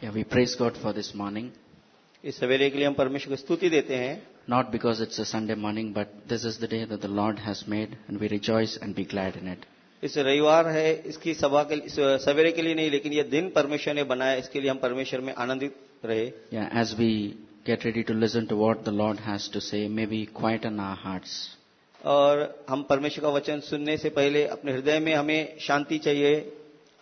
Yeah, we praise God for this morning. इस सवेरे के लिए हम परमेश्वर को स्तुति देते हैं Not because it's a Sunday morning, but this is the day that the Lord has made, and we rejoice and be glad in it. इस रविवार है इसकी सभा के इस सवेरे के लिए नहीं लेकिन यह दिन परमेश्वर ने बनाया इसके लिए हम परमेश्वर में आनंदित रहे Yeah, as we get ready to listen to what the Lord has to say, may we quieten our hearts. और हम परमेश्वर का वचन सुनने से पहले अपने हृदय में हमें शांति चाहिए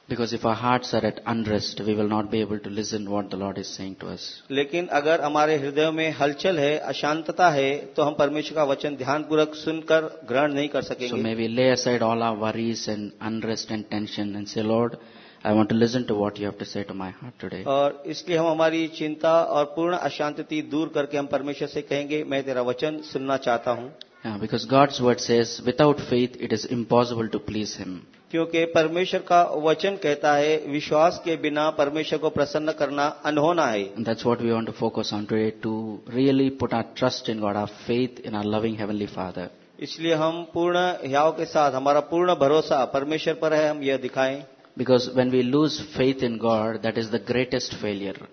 Because if our hearts are at unrest, we will not be able to listen what the Lord is saying to us. लेकिन अगर हमारे हृदय में हलचल है अशांतता है तो हम परमेश्वर का वचन ध्यानपूर्वक सुनकर ग्रहण नहीं कर So may we lay aside all our worries and unrest and tension and say, Lord, I want to listen to what you have to say to my heart today. और इसलिए हम हमारी चिंता और पूर्ण अशांति दूर करके हम परमेश्वर से कहेंगे मैं तेरा वचन सुनना चाहता हूँ Yeah, because God's word says, without faith, it is impossible to please Him. क्योंकि परमेश्वर का वचन कहता है विश्वास के बिना परमेश्वर को प्रसन्न करना अनहोना है। That's what we want to focus on today to really put our trust in God our faith in our loving heavenly father इसलिए हम पूर्ण याव के साथ हमारा पूर्ण भरोसा परमेश्वर पर है हम यह दिखाएँ। Because when we lose faith in God that is the greatest failure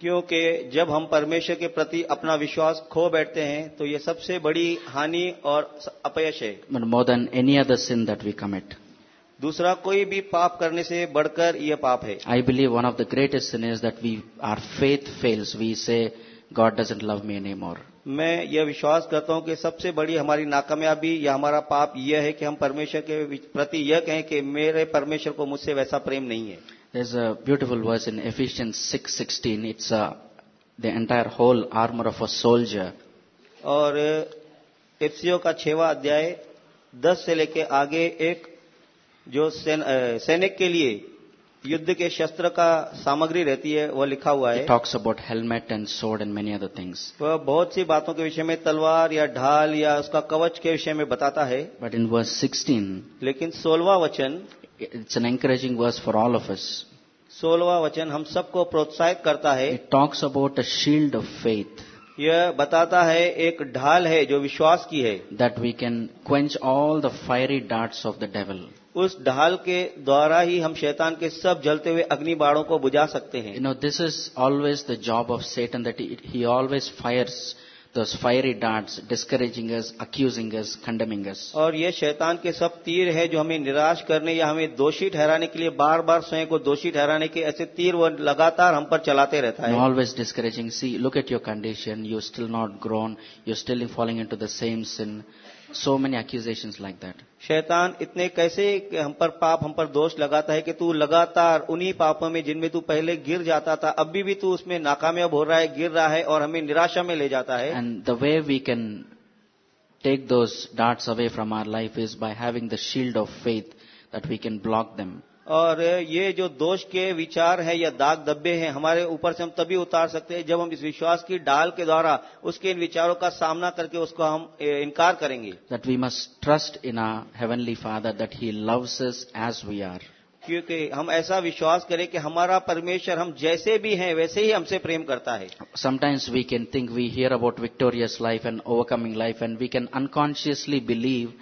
क्योंकि जब हम परमेश्वर के प्रति अपना विश्वास खो बैठते हैं तो यह सबसे बड़ी हानि और अपयश है। More than any other sin that we commit दूसरा कोई भी पाप करने से बढ़कर यह पाप है I believe one of the greatest sin is that we our faith fails we say God doesn't love me any more मैं यह विश्वास करता हूँ कि सबसे बड़ी हमारी नाकामयाबी या हमारा पाप यह है कि हम परमेश्वर के प्रति यह कहें कि मेरे परमेश्वर को मुझसे वैसा प्रेम नहीं है There's a beautiful verse in Ephesians 6:16. It's a, the entire whole armor of a soldier. और एफसीओ का छेवा अध्याय दस से लेकर आगे एक जो सेन, आ, सैनिक के लिए युद्ध के शस्त्र का सामग्री रहती है वह लिखा हुआ है। Talks about helmet and sword and many other things वह बहुत सी बातों के विषय में तलवार या ढाल या उसका कवच के विषय में बताता है। बट इन वर्स सिक्सटीन लेकिन सोलवा वचन it's an encouraging verse for all of us सोलवा वचन हम सबको प्रोत्साहित करता है। Talks about a shield of faith यह बताता है एक ढाल है जो विश्वास की है। That we can quench all the fiery darts of the devil उस ढाल के द्वारा ही हम शैतान के सब जलते हुए अग्नि बाणों को बुझा सकते हैं You know, this is always the job of Satan that he, he always fires those fiery darts, discouraging us, accusing us, condemning us. और ये शैतान के सब तीर है जो हमें निराश करने या हमें दोषी ठहराने के लिए बार बार स्वयं को दोषी ठहराने के ऐसे तीर वो लगातार हम पर चलाते रहता है always discouraging. See, look at your condition. You're still not grown. You're still falling into the same sin. So many accusations like that. शैतान इतने कैसे हम पर पाप हम पर दोष लगाता है कि तू लगातार उन्हीं पापों में जिनमें तू पहले गिर जाता था अभी भी तू उसमें नाकामयाब हो रहा है गिर रहा है और हमें निराशा में ले जाता है And the way we can take those darts away from our life is by having the shield of faith that we can block them. और ये जो दोष के विचार है या दाग दब्बे हैं हमारे ऊपर से हम तभी उतार सकते हैं जब हम इस विश्वास की डाल के द्वारा उसके इन विचारों का सामना करके उसको हम इनकार करेंगे। That we must trust in our heavenly father that he loves as we are क्योंकि हम ऐसा विश्वास करें कि हमारा परमेश्वर हम जैसे भी हैं वैसे ही हमसे प्रेम करता है। Sometimes we can think we hear about victorious life and overcoming life and we can unconsciously believe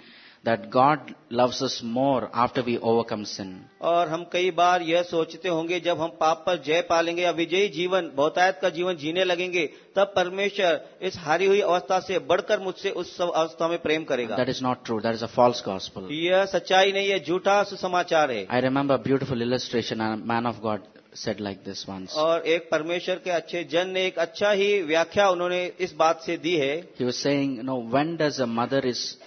that God loves us more after we overcome sin. और हम कई बार यह सोचते होंगे जब हम पाप पर जय पालेंगे या विजयी जीवन बहुतायत का जीवन जीने लगेंगे तब परमेश्वर इस हारी हुई अवस्था से बढ़कर मुझसे उस सब अवस्था में प्रेम करेगा That is not true. That is a false gospel. यह सच्चाई नहीं है झूठा सुसमाचार है I remember a beautiful illustration a man of God said like this once. और एक परमेश्वर के अच्छे जन ने एक अच्छा ही व्याख्या उन्होंने इस बात से दी है He was saying, you know, when does a mother is,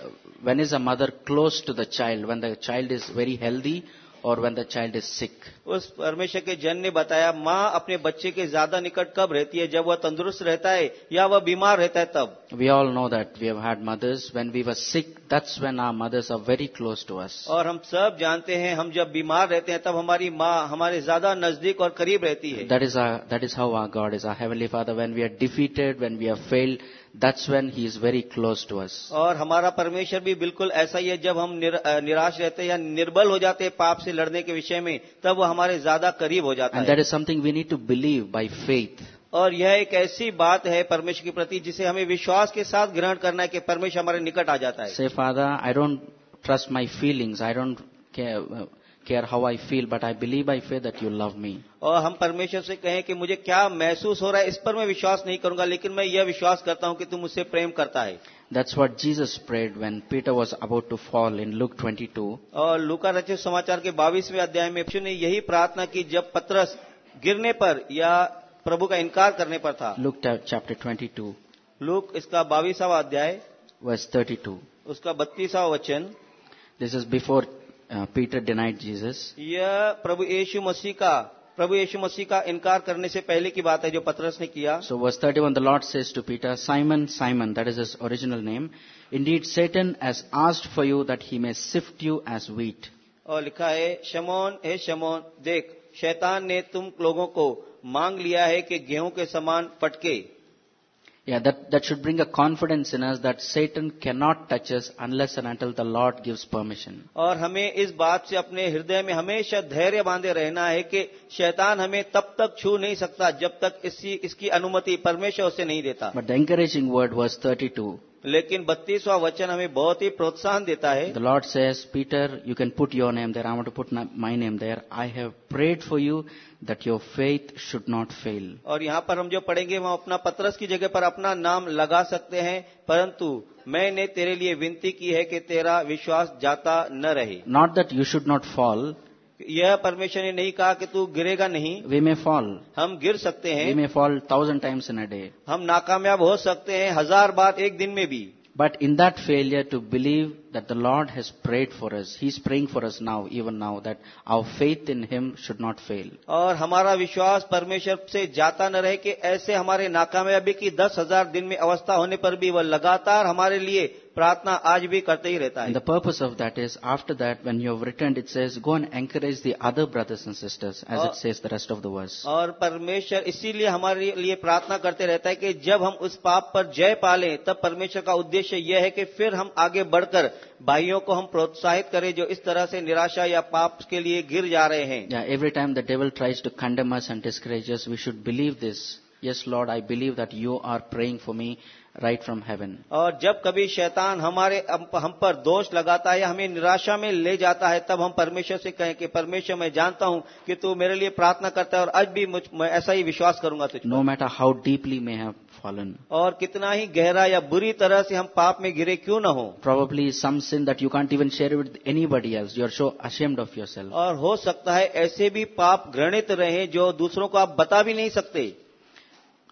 when is a mother close to the child? When the child is very healthy or when the child is sick? उस परमेश्वर के जन ने बताया माँ अपने बच्चे के ज़्यादा निकट कब रहती है जब वह तंदुरुस्त रहता है या वह बीमार रहता है तब We all know that we have had mothers. When we were sick, that's when our mothers are very close to us. और हम सब जानते हैं हम जब बीमार रहते हैं तब हमारी माँ हमारे ज़्यादा नज़दीक और करीब रहती है That is our, that is how our God is, our Heavenly Father. When we are defeated, when we have failed, that's when He is very close to us. और हमारा परमेश्वर भी बिल्कुल ऐसा ही है जब हम निर, अ, निराश रहते हैं या निर्बल हो जाते हैं पाप से लड़ने के विषय में तब वो हमारे ज़्यादा करीब हो जाता And है that is something we need to believe by faith. और यह एक ऐसी बात है परमेश्वर के प्रति जिसे हमें विश्वास के साथ ग्रहण करना है कि परमेश्वर हमारे निकट आ जाता है Say, Father, I don't trust my feelings. I don't care, uh, care how I feel, but I believe by faith that you love me. और हम परमेश्वर से कहें कि मुझे क्या महसूस हो रहा है इस पर मैं विश्वास नहीं करूँगा लेकिन मैं यह विश्वास करता हूँ कि तू मुझसे प्रेम करता है That's what Jesus prayed when Peter was about to fall in Luke 22. और लूका रचित समाचार के बाईसवें अध्याय में यीशु ने यही प्रार्थना की जब पत्रस गिरने पर या प्रभु का इनकार करने पर था Luke chapter 22, लूक इसका बाईसवा अध्याय verse 32. उसका बत्तीसवा वचन This is before Peter denied Jesus यह प्रभु यीशु मसीह का प्रभु यीशु मसीह का इनकार करने से पहले की बात है जो पत्रस ने किया। So verse 31 the Lord says to Peter Simon Simon that is his original name indeed Satan has asked for you that he may sift you as wheat और लिखा है शमोन हे शमोन देख शैतान ने तुम लोगों को मांग लिया है कि गेहूँ के समान फटके। Yeah, that, that should bring a confidence in us that Satan cannot touch us unless and until the Lord gives permission. और हमें इस बात से अपने हृदय में हमेशा धैर्य बांधे रहना है कि शैतान हमें तब तक छू नहीं सकता जब तक इसकी इसकी अनुमति परमेश्वर उसे नहीं देता But the encouraging word, verse 32, लेकिन बत्तीसवां वचन हमें बहुत ही प्रोत्साहन देता है। The Lord says Peter you can put your name there I want to put my name there I have prayed for you that your faith should not fail और यहाँ पर हम जो पढ़ेंगे वो अपना पत्रस की जगह पर अपना नाम लगा सकते हैं परंतु मैंने तेरे लिए विनती की है कि तेरा विश्वास जाता न रहे। Not that you should not fall यह परमेश्वर ने नहीं कहा कि तू गिरेगा नहीं। वी मे फॉल हम गिर सकते हैं। We may fall thousand times in a day हम नाकामयाब हो सकते हैं हज़ार बार एक दिन में भी। But in that failure to believe that the Lord has prayed for us he is praying for us now even now that our faith in him should not fail और हमारा विश्वास परमेश्वर से जाता न रहे कि ऐसे हमारे नाकामयाबी की दस हज़ार दिन में अवस्था होने पर भी वह लगातार हमारे लिए प्रार्थना आज भी करते ही रहता है। The purpose of that is after that when you return it says go and encourage the other brothers and sisters as it says the rest of the verse और परमेश्वर इसीलिए हमारे लिए प्रार्थना करते रहता है कि जब हम उस पाप पर जय पालें तब परमेश्वर का उद्देश्य यह है कि फिर हम आगे बढ़कर भाइयों को हम प्रोत्साहित करें जो इस तरह से निराशा या पाप के लिए गिर जा रहे हैं। Every time the devil tries to condemn and discourages we should believe this yes Lord I believe that you are praying for me right from heaven. और जब कभी शैतान हमारे हम पर दोष लगाता है या हमें निराशा में ले जाता है तब हम परमेश्वर से कहें कि परमेश्वर मैं जानता हूँ कि तू मेरे लिए प्रार्थना करता है और आज भी मुझ मैं ऐसा ही विश्वास करूँगा तुझ No matter how deeply may have fallen. और कितना ही गहरा या बुरी तरह से हम पाप में गिरे क्यों न हो Probably some sin that you can't even share with anybody else. You're so ashamed of yourself. और हो सकता है ऐसे भी पाप घृणित रहे जो दूसरों को आप बता भी नहीं सकते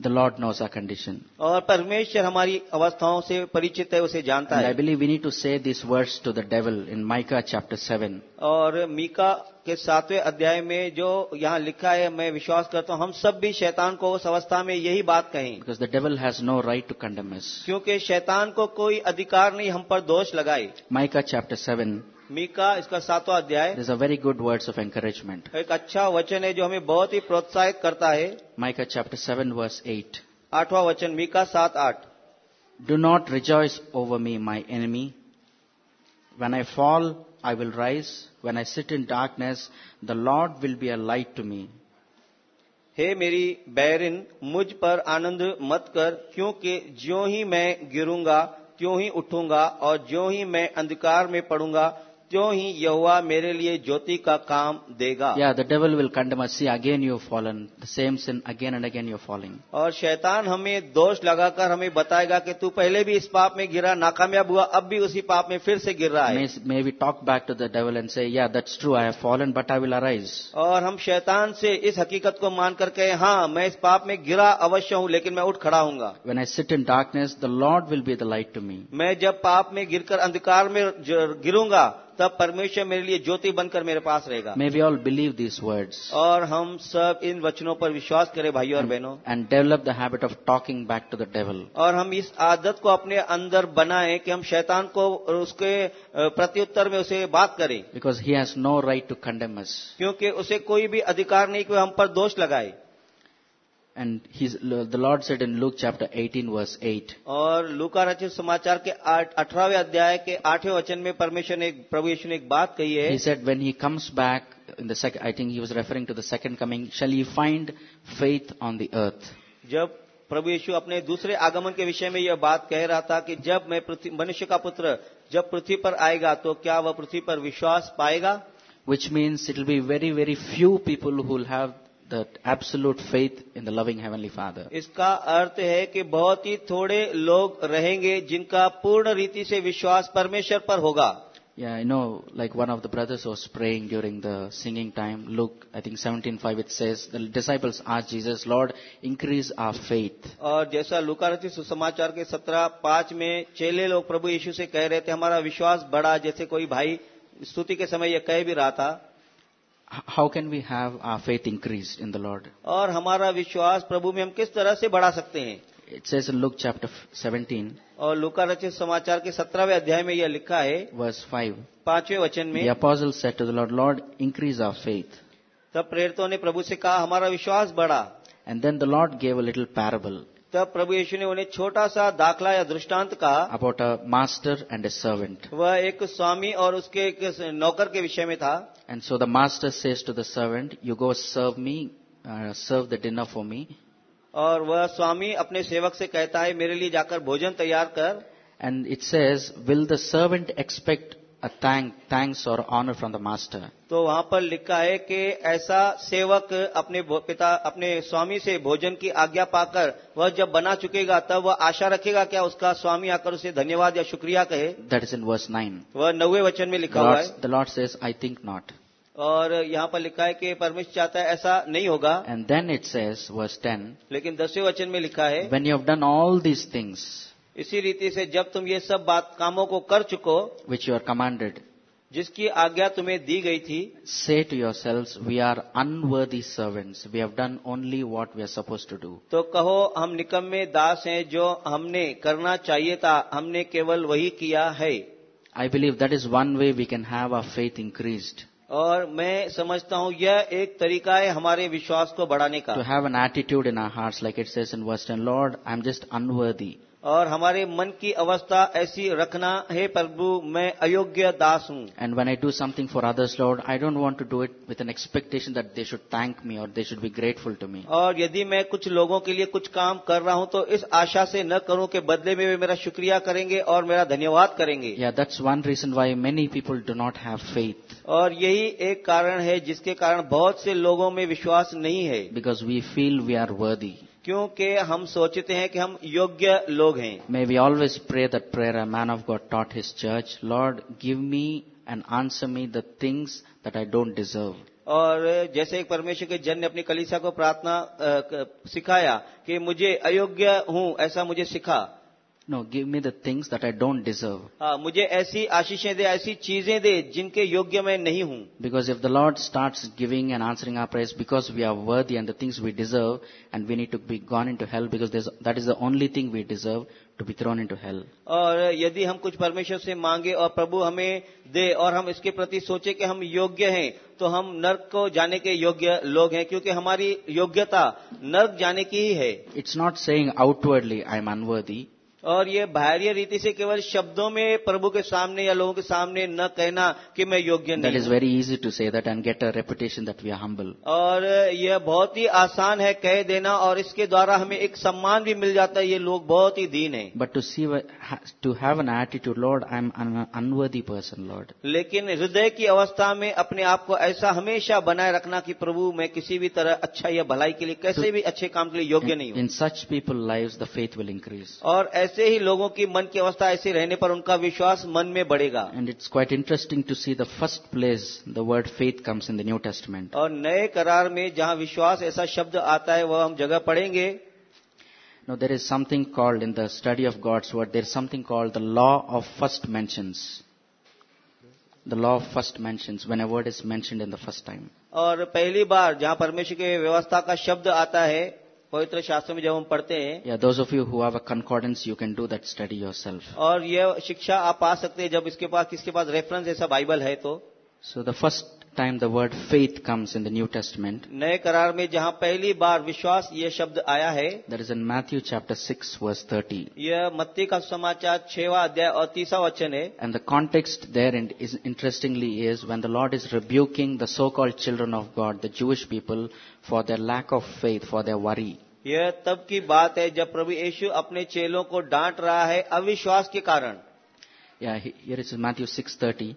The Lord knows our condition. और परमेश्वर हमारी अवस्थाओं से परिचित है उसे जानता And I believe we need to say this verse to the devil in Micah chapter 7. और मीका के सातवें अध्याय में जो यहाँ लिखा है मैं विश्वास करता हूँ हम सब भी शैतान को उस अवस्था में यही बात कहें Because the devil has no right to condemn us. क्योंकि शैतान को कोई अधिकार नहीं हम पर दोष लगाए Micah chapter 7, मीका इसका सातवा अध्याय। Is a very good words of encouragement एक अच्छा वचन है जो हमें बहुत ही प्रोत्साहित करता है। Micah chapter seven verse eight आठवा वचन मीका सात आठ। Do not rejoice over me my enemy when I fall I will rise when I sit in darkness the Lord will be a light to me हे मेरी बैरिन मुझ पर आनंद मत कर क्योंकि ज्यो ही मैं गिरूँगा त्यों ही उठूँगा और ज्यो ही मैं अंधकार में पड़ूँगा त्यों ही यहोवा मेरे लिए ज्योति का काम देगा? या the devil will condemn see again you're fallen the same sin again and again you're falling और शैतान हमें दोष लगाकर हमें बताएगा कि तू पहले भी इस पाप में गिरा नाकामयाब हुआ अब भी उसी पाप में फिर से गिर रहा है। May we talk back to the devil and say yeah that's true I fallen but I will arise और हम शैतान से इस हकीकत को मान करके हाँ मैं इस पाप में गिरा अवश्य हूँ लेकिन मैं उठ खड़ा हूँ when I sit in darkness the Lord will be the light to me मैं जब पाप में गिरकर अंधकार में गिरूँगा तब परमेश्वर मेरे लिए ज्योति बनकर मेरे पास रहेगा। May we all believe these words. और हम सब इन वचनों पर विश्वास करें भाइयों और बहनों। And develop the habit of talking back to the devil. और हम इस आदत को अपने अंदर बनाएँ कि हम शैतान को उसके प्रत्युत्तर में उसे बात करें। Because he has no right to condemn. क्योंकि उसे कोई भी अधिकार नहीं कि हम पर दोष लगाए। And he's, the Lord said in Luke chapter 18 verse 8, और लूका रचित समाचार के अठारहवें अध्याय के आठवें वचन में परमेश्वर ने प्रभु यीशु ने एक बात कही है he said when he comes back in the second, I think he was referring to the second coming, shall he find faith on the earth? जब प्रभु यीशु अपने दूसरे आगमन के विषय में यह बात कह रहा था कि जब मैं पृथ्वी मनुष्य का पुत्र जब पृथ्वी पर आएगा तो क्या वह पृथ्वी पर विश्वास पाएगा which means it will be very, very few people who will have that absolute faith in the loving Heavenly Father. इसका अर्थ है कि बहुत ही थोड़े लोग रहेंगे जिनका पूर्ण रीति से विश्वास परमेश्वर पर होगा Yeah, I know, like one of the brothers was praying during the singing time. Luke, I think 17.5 it says, the disciples asked Jesus, Lord, increase our faith. और जैसा लुका रचित सुसमाचार के सत्रह पांच में चेले लोग प्रभु यीशु से कह रहे थे हमारा विश्वास बढ़ा जैसे कोई भाई स्तुति के समय यह कह भी रहा था H- How can we have our faith increased in the Lord? और हमारा विश्वास प्रभु में हम किस तरह से बढ़ा सकते हैं It says in Luke chapter 17, और लुका रचित समाचार के सत्रहवें अध्याय में यह लिखा है verse 5. पांचवें वचन में The apostle said to the Lord, Lord, increase our faith. तब प्रेरितों ने प्रभु से कहा हमारा विश्वास बढ़ा And then the Lord gave a little parable तब प्रभु यीशु ने उन्हें छोटा सा दाखला या दृष्टांत कहा। About a master and a servant वह एक स्वामी और उसके एक नौकर के विषय में था। And so the master says to the servant you go serve me serve the dinner for me और वह स्वामी अपने सेवक से कहता है मेरे लिए जाकर भोजन तैयार कर। And it says will the servant expect a thank, thanks or honor from the master? तो वहाँ पर लिखा है कि ऐसा सेवक अपने पिता अपने स्वामी से भोजन की आज्ञा पाकर वह जब बना चुकेगा तब वह आशा रखेगा क्या उसका स्वामी आकर उसे धन्यवाद या शुक्रिया कहे That is in verse 9. वह नौवे वचन में लिखा हुआ है the Lord says, I think not. और यहाँ पर लिखा है कि परमेश्वर चाहता है ऐसा नहीं होगा And then it says, verse 10, लेकिन दसवें वचन में लिखा है When you have done all these things इसी रीति से जब तुम ये सब बात कामों को कर चुको विच यू आर कमांडेड जिसकी आज्ञा तुम्हें दी गई थी said yourselves we are unworthy servants we have done only what we are suppose to do तो कहो हम निकम्मे दास हैं जो हमने करना चाहिए था हमने केवल वही किया है। I believe that is one way we can have a faith increase और मैं समझता हूँ यह एक तरीका है हमारे विश्वास को बढ़ाने का। To have an attitude in our heart like it said verse and Lord I am just unworthy और हमारे मन की अवस्था ऐसी रखना हे प्रभु मैं अयोग्य दास हूँ। And when I do something for others Lord I don't want to do it with an expectation that they should thank me और they should be grateful to me और यदि मैं कुछ लोगों के लिए कुछ काम कर रहा हूँ तो इस आशा से न करूँ के बदले में वे मेरा शुक्रिया करेंगे और मेरा धन्यवाद करेंगे। Yeah that's one reason why many people do not have faith और यही एक कारण है जिसके कारण बहुत से लोगों में विश्वास नहीं है। Because we feel we are worthy क्योंकि हम सोचते हैं कि हम योग्य लोग हैं। May we always pray that prayer a man of God taught his church Lord give me and answer me the things that I don't deserve और जैसे एक परमेश्वर के जन ने अपनी कलिसा को प्रार्थना सिखाया कि मुझे अयोग्य हूँ ऐसा मुझे सिखा। No, give me the things that I don't deserve. हाँ, मुझे ऐसी आशीषें दे ऐसी चीज़ें दे जिनके योग्य मैं नहीं हूँ Because if the Lord starts giving and answering our prayers because we are worthy and the things we deserve, and we need to be gone into hell because that is the only thing we deserve to be thrown into hell. और यदि हम कुछ परमेश्वर से मांगे और प्रभु हमें दे और हम इसके प्रति सोचे कि हम योग्य हैं तो हम नर्क को जाने के योग्य लोग हैं क्योंकि हमारी योग्यता नर्क जाने की ही है It's not saying outwardly I am unworthy. और ये बाहरी रीति से केवल शब्दों में प्रभु के सामने या लोगों के सामने न कहना कि मैं योग्य नहीं is हूँ। very easy to say that and get a reputation that we are humble. और यह बहुत ही आसान है कह देना और इसके द्वारा हमें एक सम्मान भी मिल जाता है। ये लोग बहुत ही दीन है। But to see to have an attitude Lord I am unworthy person Lord लेकिन हृदय की अवस्था में अपने आप को ऐसा हमेशा बनाए रखना कि प्रभु मैं किसी भी तरह अच्छा या भलाई के लिए कैसे भी अच्छे काम के लिए योग्य नहीं हूँ। in such people lives, the faith will increase. और ऐसे ऐसे ही लोगों की मन की अवस्था ऐसी रहने पर उनका विश्वास मन में बढ़ेगा। And it's quite interesting to see the first place the word faith comes in the New Testament और नए करार में जहाँ विश्वास ऐसा शब्द आता है वह हम जगह पढ़ेंगे। Now there is something called in the study of God's word there is something called the law of first mentions the law of first mentions when a word is mentioned in the first time और पहली बार जहाँ परमेश्वर की व्यवस्था का शब्द आता है पवित्र शास्त्र में जब हम पढ़ते हैं स्टडी योर सेल्फ और यह शिक्षा आप पा सकते हैं जब इसके पास किसके पास रेफरेंस ऐसा बाइबल है तो। So the first time the word faith comes in the New Testament, नए करार में जहाँ पहली बार विश्वास ये शब्द आया है that is in Matthew chapter 6 verse 30. यह मत्ती का समाचार छवा अध्याय और तीसरा वचन है And the context there in- is interestingly is when the Lord is rebuking the so-called children of God, the Jewish people, for their lack of faith, for their worry. यह तब की बात है जब प्रभु यीशु अपने चेलों को डांट रहा है अविश्वास के कारण Yeah, he- here it is Matthew 6:30.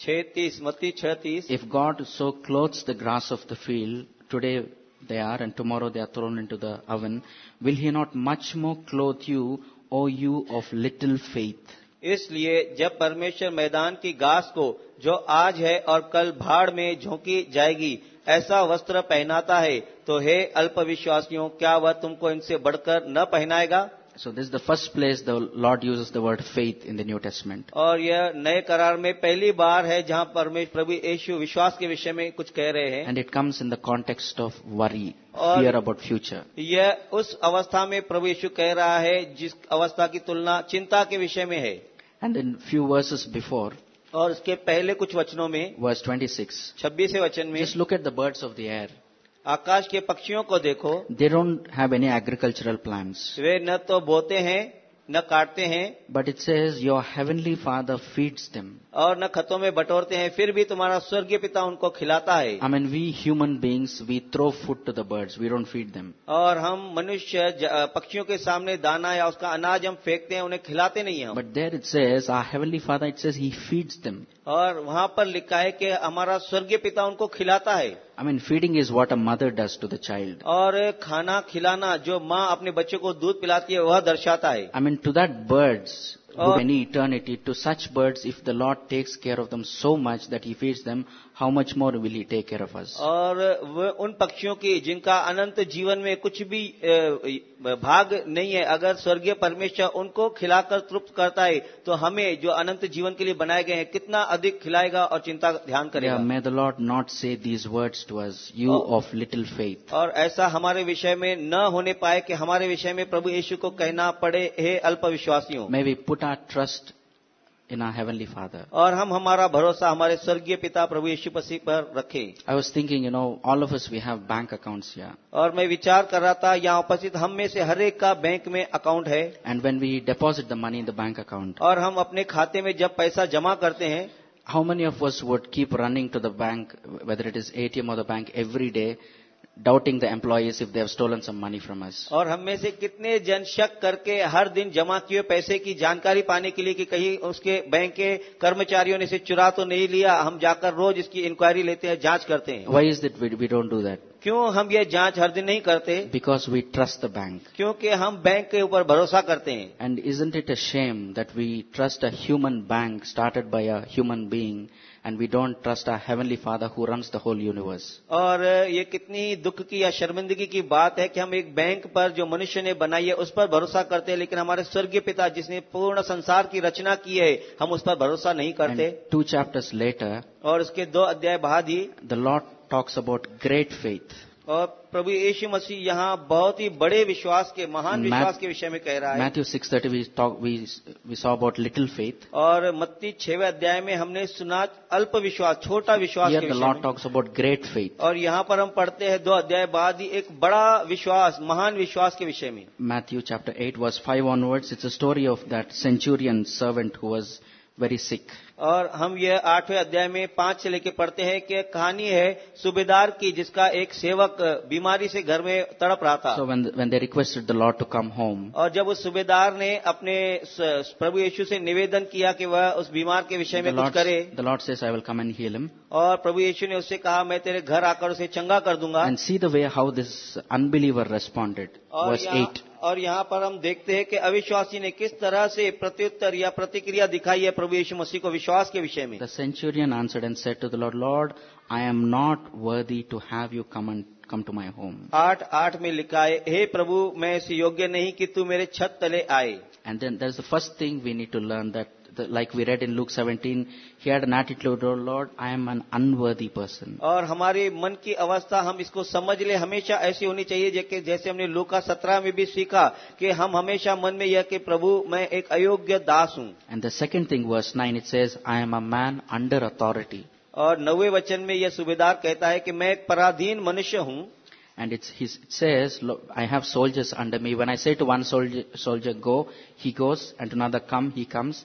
छह मत्ती छह तीस If God so clothes the grass of the field, today they are and tomorrow they are thrown into the oven, will he not much more clothe you, O you of little faith? इसलिए जब परमेश्वर मैदान की घास को जो आज है और कल भाड़ में झोंकी जाएगी ऐसा वस्त्र पहनाता है तो हे अल्प विश्वासियों क्या वह तुमको इनसे बढ़कर न पहनाएगा So this is the first place the Lord uses the word faith in the New Testament. और यह नए करार में पहली बार है जहां परमेश्वर प्रभु यीशु विश्वास के विषय में कुछ कह रहे हैं And it comes in the context of worry, और- fear about future. यह उस अवस्था में प्रभु यीशु कह रहा है जिस अवस्था की तुलना चिंता के विषय में है And in few verses before, और उसके पहले कुछ वचनों में verse 26, छब्बीसवें वचन में just look at the birds of the air. आकाश के पक्षियों को देखो। They don't have any agricultural plants वे न तो बोते हैं न काटते हैं। But it says your heavenly father feeds them और न खतों में बटोरते हैं फिर भी तुम्हारा स्वर्गीय पिता उनको खिलाता है। I mean we human beings we throw food to the bird we don't feed them और हम मनुष्य पक्षियों के सामने दाना या उसका अनाज हम फेंकते हैं उन्हें खिलाते नहीं हैं but there it says our heavenly father it says he feeds them और वहाँ पर लिखा है कि हमारा स्वर्गीय पिता उनको खिलाता है। I mean, feeding is what a mother does to the child. और खाना खिलाना जो माँ अपने बच्चे को दूध पिलाती है वह दर्शाता है I mean, to that birds, Oh. to any eternity, to such birds, if the Lord takes care of them so much that he feeds them, how much more will he take care of us? और वह उन पक्षियों की जिनका अनंत जीवन में कुछ भी भाग नहीं है अगर स्वर्गीय परमेश्वर उनको खिलाकर तृप्त करता है तो हमें जो अनंत जीवन के लिए बनाए गए हैं कितना अधिक खिलाएगा और चिंता ध्यान करेगा may the Lord not say these words to us, you Oh. of little faith. और ऐसा हमारे विषय में न होने पाए कि हमारे विषय में प्रभु यीशु को कहना पड़े हे अल्प विश्वासियों May we put our trust in our heavenly father. और हम हमारा भरोसा हमारे स्वर्गीय पिता प्रभु यीशु मसीह पर रखें I was thinking, you know, all of us, we have bank accounts here. और मैं विचार कर रहा था यहाँ उपस्थित हम में से हर एक का बैंक में अकाउंट है And when we deposit the money in the bank account, और हम अपने खाते में जब पैसा जमा करते हैं how many of us would keep running to the bank, whether it is ATM or the bank, every day, doubting the employees if they have stolen some money from us? और हम में से कितने जन शक करके हर दिन जमा किए हुए पैसे की जानकारी पाने के लिए कि कहीं उसके बैंक के कर्मचारियों ने इसे चुरा तो नहीं लिया हम जाकर रोज इसकी इंक्वायरी लेते हैं जांच करते हैं Why is it we, we don't do that? क्यों हम ये जांच हर दिन नहीं करते Because we trust the bank. क्योंकि हम बैंक के ऊपर भरोसा करते हैं And isn't it a shame that we trust a human bank started by a human being and we don't trust our heavenly father who runs the whole universe? और ये कितनी दुख की या शर्मिंदगी की बात है कि हम एक बैंक पर जो मनुष्य ने बनाई है उस पर भरोसा करते हैं लेकिन हमारे स्वर्गीय पिता जिसने पूर्ण संसार की रचना की है हम उस पर भरोसा नहीं करते टू two chapters later, और उसके दो अध्याय बाद ही the Lord talks about great faith. और प्रभु यीशु मसीह यहाँ बहुत ही बड़े विश्वास के महान विश्वास के विषय में कह रहा है। Matthew six thirty we saw about little faith और मत्ती छेवे अध्याय में हमने सुना अल्प विश्वास छोटा विश्वास Lord talks about great faith और यहाँ पर हम पढ़ते हैं दो अध्याय बाद ही एक बड़ा विश्वास महान विश्वास के विषय में। Matthew chapter eight was five onwards it's a story of that centurion servant who was very sick और हम यह आठवें अध्याय में पाँच से लेके पढ़ते हैं कि कहानी है सूबेदार की जिसका एक सेवक बीमारी से घर में तड़प रहा था So when when they requested the Lord to come home, और जब उस सूबेदार ने अपने प्रभु यीशु से निवेदन किया कि वह उस बीमार के विषय में कुछ करे the Lord says, I will come and heal him. और प्रभु यीशु ने उससे कहा मैं तेरे घर आकर उसे चंगा कर दूँगा And C how this unbeliever responded. और Verse यहाँ 8. और यहाँ पर हम देखते हैं कि अविश्वासी ने किस तरह से प्रत्युत्तर या प्रतिक्रिया दिखाई है प्रभु यीशु मसीह को विश्वास के विषय में। The centurion answer and said to the Lord Lord I am not worthy to have you come come to my home आठ आठ में लिखा है हे प्रभु मैं इस योग्य नहीं कि तू मेरे छत तले आए। And then that is the first thing we need to learn that like we read in Luke seventeen he had not it लू Lord I am an unworthy person और हमारे मन की अवस्था हम इसको समझ ले हमेशा ऐसी होनी चाहिए जैसे, जैसे हमने लुका सत्रह में भी सीखा कि हम हमेशा मन में यह कि प्रभु मैं एक अयोग्य दास हूँ and the second thing verse nine it says I am a man under authority और नवे वचन में यह सुबेदार कहता है कि मैं एक पराधीन मनुष्य हूँ And it's, he says, I have soldiers under me. When I say to one soldier, soldier, go, he goes, and to another, come, he comes.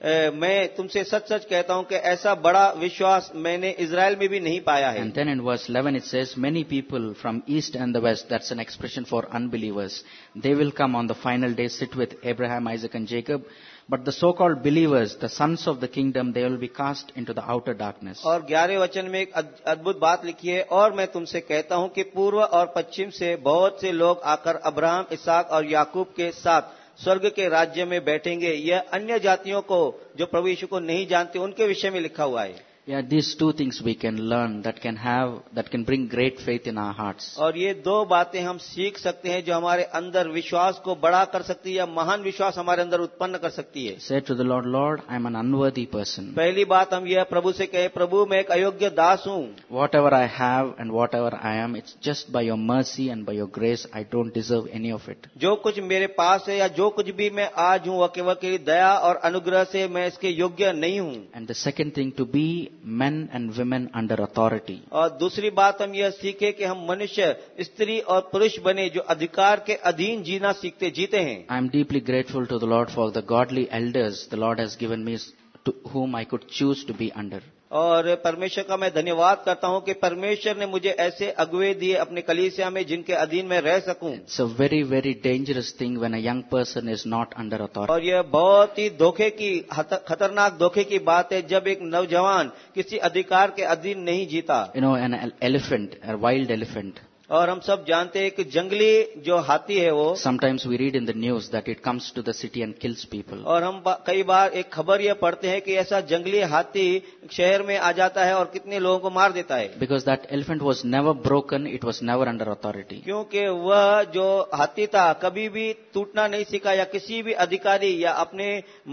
मैं तुमसे सच सच कहता हूँ कि ऐसा बड़ा विश्वास मैंने इसराइल में भी नहीं पाया है। And then in verse 11 it says many people from east and the west that's an expression for unbelievers they will come on the final day sit with Abraham Isaac and Jacob but the so called believers the sons of the kingdom they will be cast into the outer darkness और ग्यारह वचन में एक अद्भुत बात लिखी है और मैं तुमसे कहता हूँ कि पूर्व और पश्चिम से बहुत से लोग आकर अब्राहम इसाक और याकूब के साथ स्वर्ग के राज्य में बैठेंगे। यह अन्य जातियों को, जो प्रभु यीशु को नहीं जानते, उनके विषय में लिखा हुआ है। Yeah, these two things we can learn that can have, that can bring great faith in our hearts. और ये दो बातें हम सीख सकते हैं जो हमारे अंदर विश्वास को बड़ा कर सकती है या महान विश्वास हमारे अंदर उत्पन्न कर सकती है Say to the Lord, Lord, I'm an unworthy person. पहली बात हम यह प्रभु से कहे प्रभु मैं एक अयोग्य दास हूँ Whatever I have and whatever I am, it's just by your mercy and by your grace. I don't deserve any of it. जो कुछ मेरे पास है या जो कुछ भी मैं आज हूँ वह केवल दया और अनुग्रह से मैं इसके योग्य नहीं हूँ And the second thing, to be men and women under authority. और दूसरी बात हम यह सीखे कि हम मनुष्य स्त्री और पुरुष बने जो अधिकार के अधीन जीना सीखते जीते हैं I am deeply grateful to the Lord for the godly elders the Lord has given me to whom I could choose to be under. और परमेश्वर का मैं धन्यवाद करता हूँ कि परमेश्वर ने मुझे ऐसे अगुए दिए अपने कलीसिया में जिनके अधीन में रह सकूँ। It's a very very dangerous thing when a young person is not under authority और यह बहुत ही धोखे की खतरनाक धोखे की बात है जब एक नौजवान किसी अधिकार के अधीन नहीं जीता। You know an elephant wild elephant. और हम सब जानते हैं कि जंगली जो हाथी है वो sometimes we read in the news that it comes to the city and kills people और हम कई बार एक खबर ये पढ़ते हैं कि ऐसा जंगली हाथी शहर में आ जाता है और कितने लोगों को मार देता है। Because that elephant was never broken it was never under authority क्योंकि वह जो हाथी था कभी भी टूटना नहीं सीखा या किसी भी अधिकारी या अपने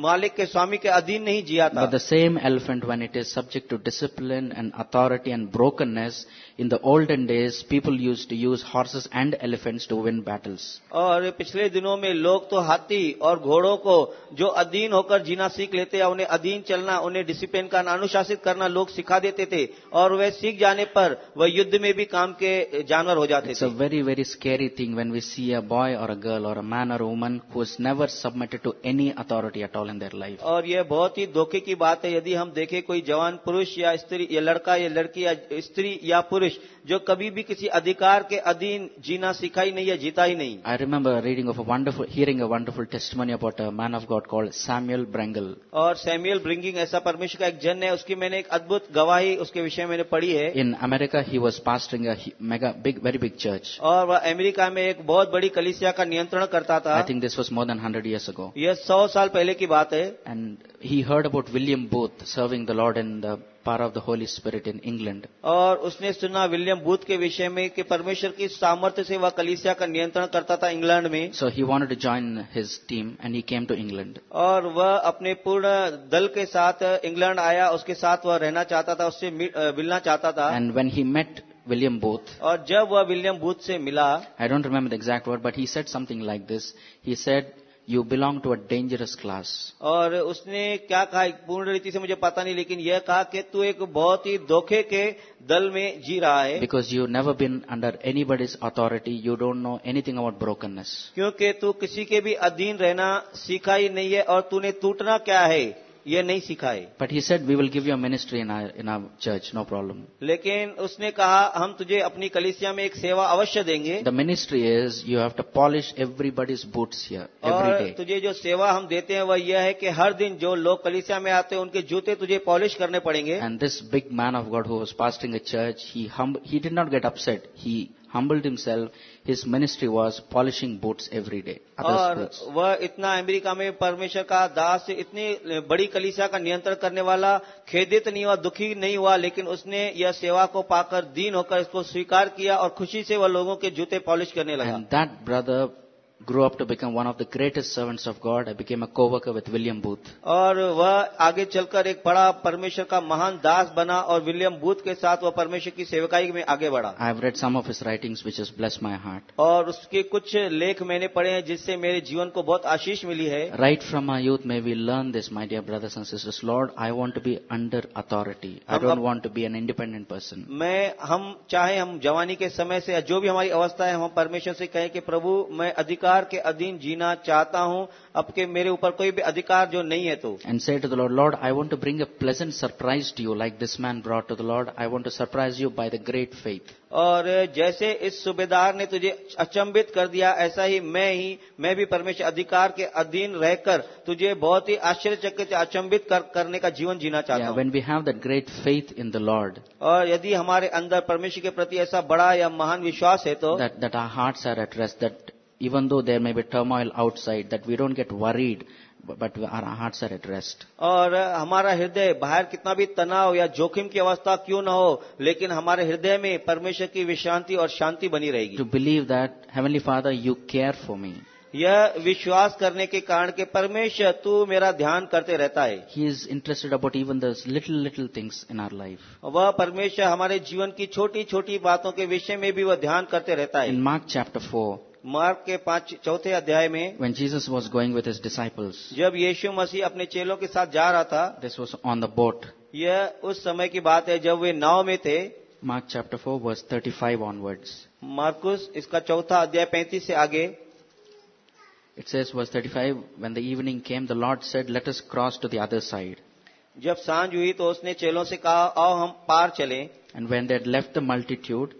मालिक के स्वामी के अधीन नहीं जिया था। The same elephant when it is subject to discipline and authority and brokenness in the olden days, people used to use horses and elephants to win battles. और पिछले दिनों में लोग तो हाथी और घोड़ों को जो अधीन होकर जीना सीख लेते या उन्हें अधीन चलना उन्हें डिसिप्लिन का अनुशासित करना लोग सिखा देते थे और वह सीख जाने पर वह युद्ध में भी काम के जानवर हो जाते It's थे a very, very scary thing when we see a boy or a girl or a man or a woman who has never submitted to any authority at all in their life. और यह बहुत ही धोखे की बात है यदि हम देखें कोई जवान पुरुष या स्त्री या लड़का या लड़की या स्त्री या पुरुष natürlich. जो कभी भी किसी अधिकार के अधीन जीना सीखा ही नहीं है जीता ही नहीं। I remember reading of wonderful hearing a wonderful testimony about a man of God call Samuel Brengle और सैम्यूल ब्रिंगिंग ऐसा परमेश्वर का एक जन है उसकी मैंने एक अद्भुत गवाही उसके विषय में पढ़ी है। In America he was pastoring mega big very big church और वह अमेरिका में एक बहुत बड़ी कलिसिया का नियंत्रण करता था। I think this was more than hundred years ago यह सौ साल पहले की बात है। And he heard about William Booth serving the Lord in the power of the Holy Spirit in England और उसने सुना विलियम विलियम बूथ के विषय में कि परमेश्वर की सामर्थ्य से वह कलिसिया का नियंत्रण करता था इंग्लैंड में। So he want to join his team and he came to England और वह अपने पूर्ण दल के साथ इंग्लैंड आया उसके साथ वह रहना चाहता था उससे मिलना चाहता था। And when he met William Booth और जब वह विलियम बूथ से मिला I don't remember the exact word but he said something like this he said you belong to a dangerous class और उसने क्या कहा? पूर्ण रीति से मुझे पता नहीं लेकिन यह कहा कि तू एक बहुत ही धोखे के दल में जी रहा है। Because you never been under anybody's authority you don't know anything about brokenness क्योंकि तू किसी के भी अधीन रहना सीखा ही नहीं है और तूने टूटना क्या है? ये नहीं सिखाए। But he said we will give you ministry in in our church no problem लेकिन उसने कहा हम तुझे अपनी कलिसिया में एक सेवा अवश्य देंगे। The ministry is you have to polish everybody's boots तुझे जो सेवा हम देते हैं वह यह है कि हर दिन जो लोग कलिसिया में आते हैं उनके जूते तुझे पॉलिश करने पड़ेंगे। And this big man of God who was pastoring a church he um not get upset he humbled himself. His ministry was polishing boots every day. और. वह इतना अमेरिका में परमेश्वर का दास इतनी बड़ी कलिसिया का नियंत्रण करने वाला खेदित नहीं हुआ दुखी नहीं हुआ लेकिन उसने यह सेवा को पाकर दीन होकर इसको स्वीकार किया और खुशी से वह लोगों के जूते पॉलिश करने लगा And that brother grew up to become one of the greatest servants of God. I became a co-worker with William Booth. और वह आगे चलकर एक बड़ा परमेश्वर का महान दास बना और विलियम बूथ के साथ वह परमेश्वर की सेवकाई में आगे बढ़ा I have read some of his writings which has blessed my heart. और उसके कुछ लेख मैंने पढ़े हैं जिससे मेरे जीवन को बहुत आशीष मिली है Right from our youth, may we learn this, my dear brothers and sisters. Lord, I want to be under authority. I um don't up- want to be an independent person. मैं हम चाहे हम जवानी के समय से जो भी हमारी अवस्था है हम परमेश्वर से कहें कि प्रभु मैं अधिकार अधिकार के अधीन जीना चाहता हूँ अब के मेरे ऊपर कोई भी अधिकार जो नहीं है तो। And said the Lord Lord I want to bring a pleasant surprise to you like this man brought to the Lord I want to surprise you by the great faith और जैसे इस सूबेदार ने तुझे अचंबित कर दिया ऐसा ही मैं ही मैं भी परमेश्वर अधिकार के अधीन रहकर तुझे बहुत ही आश्चर्यचकित अचंभित कर, करने का जीवन जीना चाहता हूँ। When we have the great faith in the Lord और यदि हमारे अंदर परमेश्वर के प्रति ऐसा बड़ा या महान विश्वास है तो that our hearts are at rest that even though there may be turmoil outside, that we don't get worried, but, our hearts are at rest. और हमारा हृदय बाहर कितना भी तनाव या जोखिम की अवस्था क्यों न हो लेकिन हमारे हृदय में परमेश्वर की विश्रांति और शांति बनी रहेगी To believe that, Heavenly Father, you care for me. यह विश्वास करने के कारण के परमेश्वर तू मेरा ध्यान करते रहता है He is interested about even those little, little things in our life. वह परमेश्वर हमारे जीवन की छोटी छोटी बातों के विषय में भी वह ध्यान करते रहता है In Mark chapter 4, मार्क के पाँच चौथे अध्याय में when Jesus was going with disciples जब यीशु मसीह अपने चेलों के साथ जा रहा था this was on the boat यह उस समय की बात है जब वे नाव में थे। Mark chapter four verse thirty five onwards Marcus इसका चौथा अध्याय पैंतीस से आगे। It says verse thirty five when the evening came the Lord said let us cross to other side जब साँझ हुई तो उसने चेलों से कहा आओ हम पार चले। And when they left the multitude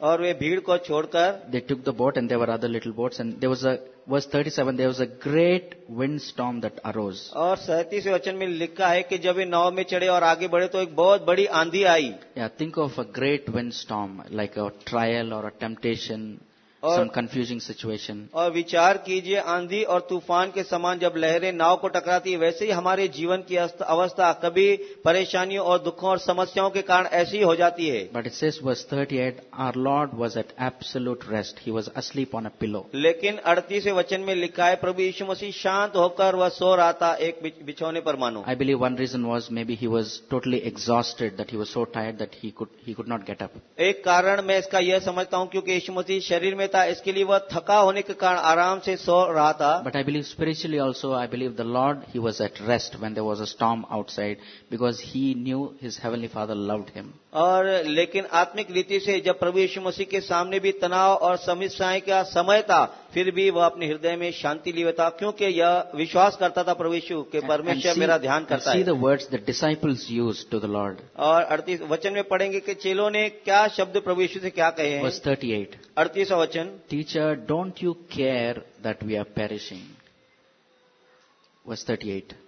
और वे भीड़ को छोड़कर they took the boat and there were other little boat and there was a verse seven there was a great wind storm that arose और 37 वचन में लिखा है कि जब ये नाव में चढ़े और आगे बढ़े तो एक बहुत बड़ी आंधी आई। Yeah think of a great wind storm like a trial और a temptation Or- some confusing situation. और विचार कीजिए आंधी और तूफान के समान जब लहरें नाव को टकराती है वैसे ही हमारे जीवन की अस्त- अवस्था कभी परेशानियों और दुखों और समस्याओं के कारण ऐसी हो जाती है But it says, verse 38, our Lord was at absolute rest. He was asleep on a pillow. लेकिन अड़तीसवें वचन में लिखा है प्रभु यीशु मसीह शांत होकर वह सो रहा था एक बिछ- बिछौने पर मानो I believe one reason was maybe he was totally exhausted, that he was so tired that he could, he could not get up. एक कारण मैं इसका यह समझता हूं क्योंकि यीशु मसीह शरीर में था इसके लिए वह थका होने के कारण आराम से सो रहा था But I believe spiritually also, I believe the Lord, He was at rest when there was a storm outside because He knew His Heavenly Father loved Him. और लेकिन आत्मिक रीति से जब प्रभु यीशु मसीह के सामने भी तनाव और समस्याएँ का समय था फिर भी वह अपने हृदय में शांति लिए था क्योंकि यह विश्वास करता था प्रभु यीशु कि परमेश्वर मेरा ध्यान करता see है the words the disciples used to the Lord. और अड़तीस वचन में पढ़ेंगे कि चेलों ने क्या शब्द प्रभु यीशु से क्या कहे हैं Verse 38. अड़तीसवा वचन Teacher, don't you care that we are perishing? Verse 38.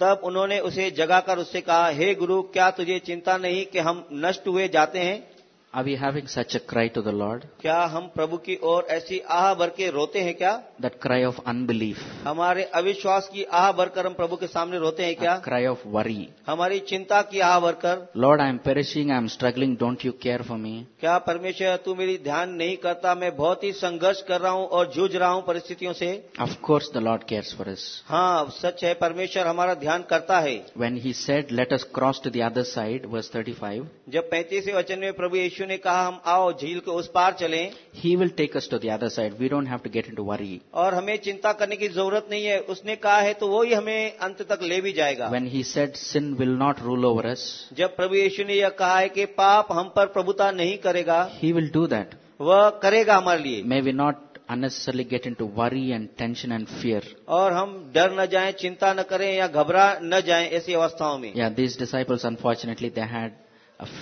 तब उन्होंने उसे जगाकर उससे कहा, हे गुरु, क्या तुझे चिंता नहीं कि हम नष्ट हुए जाते हैं? Are we having such a cry to the Lord? क्या हम प्रभु की ओर ऐसी आह भर के रोते हैं क्या That cry of unbelief, हमारे अविश्वास की आह भरकर हम प्रभु के सामने रोते हैं क्या cry of worry. हमारी चिंता की आह भरकर Lord, I am perishing, I am struggling, don't you care for me? क्या परमेश्वर तू मेरी ध्यान नहीं करता मैं बहुत ही संघर्ष कर रहा हूँ और जूझ रहा हूँ परिस्थितियों से Of course the Lord cares for us. हाँ सच है परमेश्वर हमारा ध्यान करता है When he said, let us cross to the other side, verse 35, जब पैंतीसवें वचन में प्रभु यीशु ने कहा हम आओ झील के उस पार चलें। He will take us to other side we don't have to get into worry और हमें चिंता करने की ज़रूरत नहीं है। उसने कहा है तो वो ही हमें अंत तक ले भी जाएगा। When he said sin will not rule over us जब प्रभु यीशु ने यह कहा है कि पाप हम पर प्रभुता नहीं करेगा ही विल डू दैट वह करेगा हमारे लिए। May we not unnecessarily get into worry and tension and fear और हम डर न जाए चिंता न करें या घबरा न जाए ऐसी अवस्थाओं में। Yeah this disciples unfortunately they had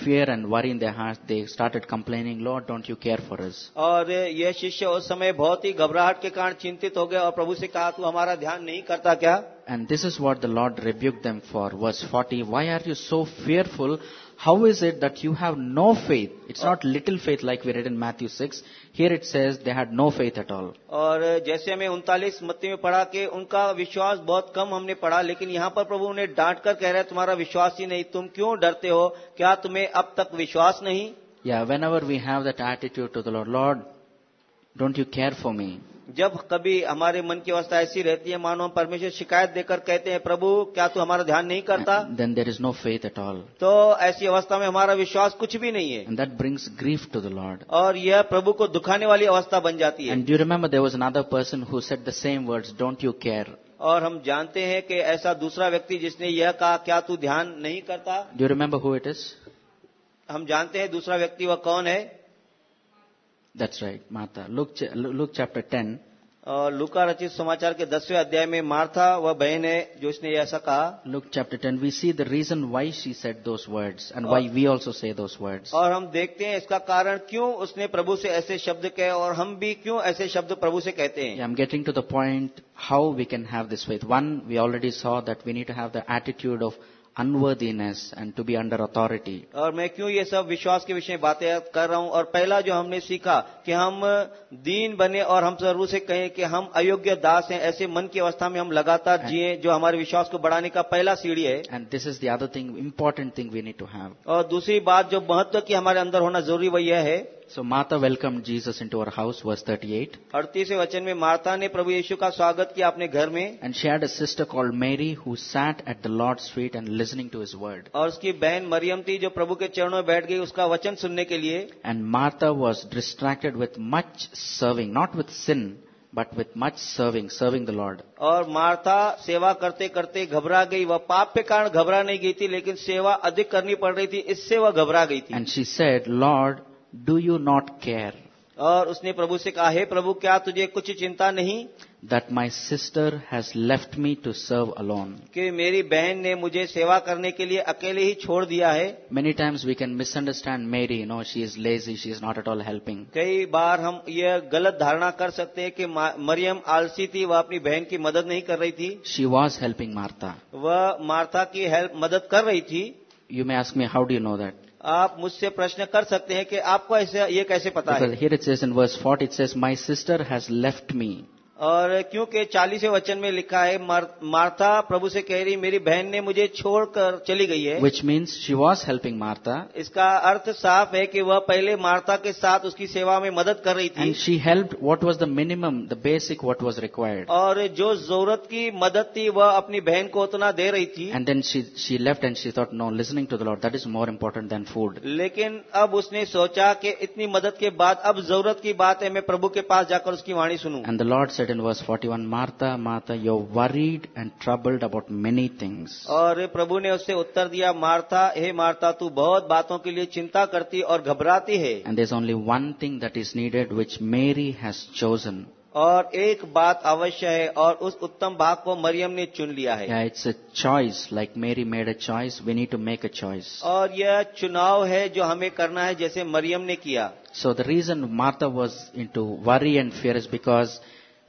fear and worry in their hearts. They started complaining, Lord, don't you care for us? और यह शिष्य उस समय बहुत ही घबराहट के कारण चिंतित हो गए और प्रभु से कहा तू हमारा ध्यान नहीं करता क्या And this is what the Lord rebuked them for. Verse 40, why are you so fearful? How is it that you have no faith? It's not little faith like we read in Matthew 6. Here it says they had no faith at all. और जैसे हमें उनतालीस मत्ती में पढ़ा कि उनका विश्वास बहुत कम हमने पढ़ा लेकिन यहाँ पर प्रभु उन्हें डांट कर कह रहे हैं तुम्हारा विश्वास ही नहीं तुम क्यों डरते हो क्या तुम्हें अब तक विश्वास नहीं Yeah, whenever we have that attitude to the Lord, Lord, Don't you care for me? जब कभी हमारे मन की अवस्था ऐसी रहती है मानो हम परमेश्वर शिकायत देकर कहते हैं प्रभु क्या तू हमारा ध्यान नहीं करता? Then there is no faith at all तो ऐसी अवस्था में हमारा विश्वास कुछ भी नहीं है। That brings grief to the Lord. और यह प्रभु को दुखाने वाली अवस्था बन जाती है। Do you remember there was another person who said the same words, don't you care? और हम जानते हैं कि ऐसा दूसरा व्यक्ति जिसने यह कहा क्या तू ध्यान नहीं करता? Do remember who it is हम जानते हैं दूसरा व्यक्ति वह कौन है? That's right, Martha. Luke, ch- Luke chapter 10, और लुका रचित समाचार के दसवें अध्याय में मार्था वह बहन है जो इसने ऐसा कहा Luke chapter 10, we see the reason why she said those words and why we also say those words. और हम देखते हैं इसका कारण क्यों उसने प्रभु से ऐसे शब्द कहे और हम भी क्यों ऐसे शब्द प्रभु से कहते हैं Yeah, I'm getting to the point how we can have this faith. One, we already saw that we need to have the attitude of unworthiness and to be under authority. और मैं क्यों ये सब विश्वास के विषय में बातें कर रहा हूँ और पहला जो हमने सीखा कि हम दीन बने और हम ज़रूर से कहें कि हम अयोग्य दास हैं ऐसे मन की अवस्था में हम लगातार जिए जो हमारे विश्वास को बढ़ाने का पहला सीढ़ी है And this is the other thing, important thing we need to have. और दूसरी बात जो महत्व की हमारे अंदर होना ज़रूरी वह यह है So Martha welcomed Jesus into her house, verse 38. अड़तीसवें वचन में मार्था ने प्रभु यीशु का स्वागत किया अपने घर में And she had a sister called Mary who sat at the Lord's feet and listening to his word. और उसकी बहन मरियम थी जो प्रभु के चरणों में बैठ गई उसका वचन सुनने के लिए And Martha was distracted with much serving, not with sin, but with much serving, serving the Lord. और मार्था सेवा करते करते घबरा गई वह पाप के कारण घबरा नहीं गई थी लेकिन सेवा अधिक करनी पड़ रही थी इससे वह घबरा गई थी And she said, Lord, do you not care और उसने प्रभु से कहा हे प्रभु क्या तुझे कुछ चिंता नहीं? That my sister has left me to serve alone कि मेरी बहन ने मुझे सेवा करने के लिए अकेले ही छोड़ दिया है। Many times we can misunderstand Mary no she is lazy she is not at all helping कई बार हम ये गलत धारणा कर सकते हैं कि मरियम आलसी थी वह अपनी बहन की मदद नहीं कर रही थी। शी वॉज़ हेल्पिंग मार्ता वह मार्ता की हेल्प मदद कर रही थी। You may ask me how do know that आप मुझसे प्रश्न कर सकते हैं कि आपको ऐसे ये कैसे पता है here it says in verse 40, it says, My sister has left me. और क्योंकि चालीस वचन में लिखा है मार्था प्रभु से कह रही मेरी बहन ने मुझे छोड़कर चली गई है। Which means she was helping Martha इसका अर्थ साफ़ है कि वह पहले मार्ता के साथ उसकी सेवा में मदद कर रही थी। She help what was the minimum the basic what was required और जो ज़रूरत की मदद थी वह अपनी बहन को उतना दे रही थी। And then she she left and she thought no listening to the Lord that is more important than food लेकिन अब उसने सोचा कि इतनी मदद के बाद अब ज़रूरत की बात है मैं प्रभु के पास जाकर उसकी वाणी सुनू। And the Lord said said in verse 41, Martha, Martha, you're worried and troubled about many things. और प्रभु ने उससे उत्तर दिया मार्था हे मार्था तू बहुत बातों के लिए चिंता करती और घबराती है And there's only one thing that is needed which Mary has chosen. और एक बात अवश्य है और उस उत्तम भाग को मरियम ने चुन लिया है Yeah, it's a choice. Like Mary made a choice, we need to make a choice. और यह चुनाव है जो हमें करना है जैसे मरियम ने किया So the reason Martha was into worry and fear is because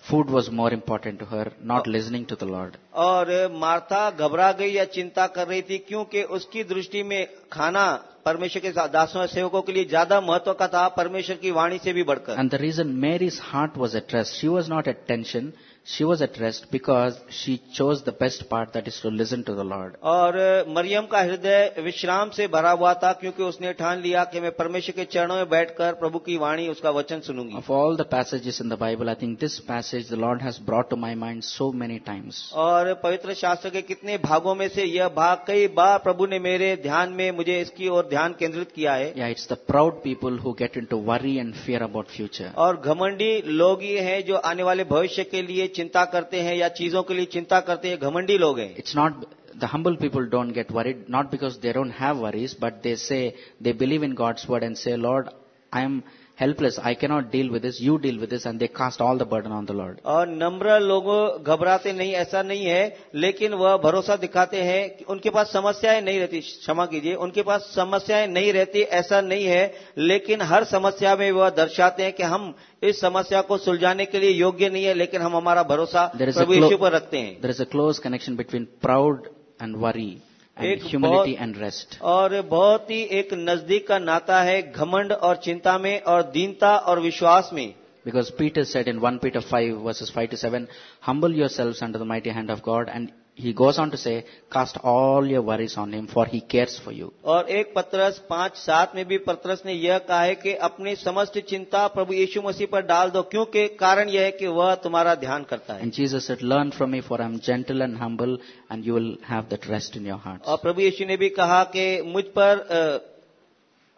food was more important to her, not listening to the Lord. और मार्था घबरा गई या चिंता कर रही थी क्योंकि उसकी दृष्टि में खाना परमेश्वर के साथ दासों और सेवकों के लिए ज्यादा महत्व का था परमेश्वर की वाणी से भी बढ़कर And the reason Mary's heart was at rest, she was not at tension, She was at rest because she chose the best part that is to listen to the Lord. और मरियम का हृदय विश्राम से भरा हुआ था क्योंकि उसने ठान लिया कि मैं परमेश्वर के चरणों में बैठकर प्रभु की वाणी उसका वचन सुनूँगी Of all the passages in the Bible, I think this passage the Lord has brought to my mind so many times. और पवित्र शास्त्र के कितने भागों में से यह भाग कई बार प्रभु ने मेरे ध्यान में मुझे इसकी ओर ध्यान केंद्रित किया है Yeah, it's the proud people who get into worry and fear about future. और घमंडी लोग ये हैं जो आने वाले भविष्य के लिए चिंता करते हैं या चीज़ों के लिए चिंता करते हैं घमंडी लोग हैं। It's not the humble people don't get worry not because they don't have worries but they say they believe in God's word and say Lord I am helpless, I cannot deal with this, you deal with this, and they cast all the burden on the Lord. और नम्र लोग घबराते नहीं ऐसा नहीं है लेकिन वह भरोसा दिखाते हैं कि उनके पास समस्याएँ नहीं रहती। क्षमा कीजिए उनके पास समस्याएँ नहीं रहती ऐसा नहीं है। लेकिन हर समस्या में वह दर्शाते हैं कि हम इस समस्या को सुलझाने के लिए योग्य नहीं है लेकिन हम हमारा भरोसा प्रभु यीशु पर रखते हैं। There is a close connection between proud and worry. and एक बहुत- and rest. और बहुत ही एक नज़दीक का नाता है घमंड और चिंता में और दीनता और विश्वास में Because Peter said in 1 Peter 5 verses 5 to 7, humble yourselves under the mighty hand of God and he goes on to say, cast all your worries on him for he cares for you. और एक पत्रस पाँच सात में भी पत्रस ने यह कहा है कि अपनी समस्त चिंता प्रभु यीशु मसीह पर डाल दो क्योंकि कारण यह है कि वह तुम्हारा ध्यान करता है And Jesus said, learn from me for I am gentle and humble and you will have that rest in your hearts. और प्रभु यीशु ने भी कहा कि मुझ पर अ,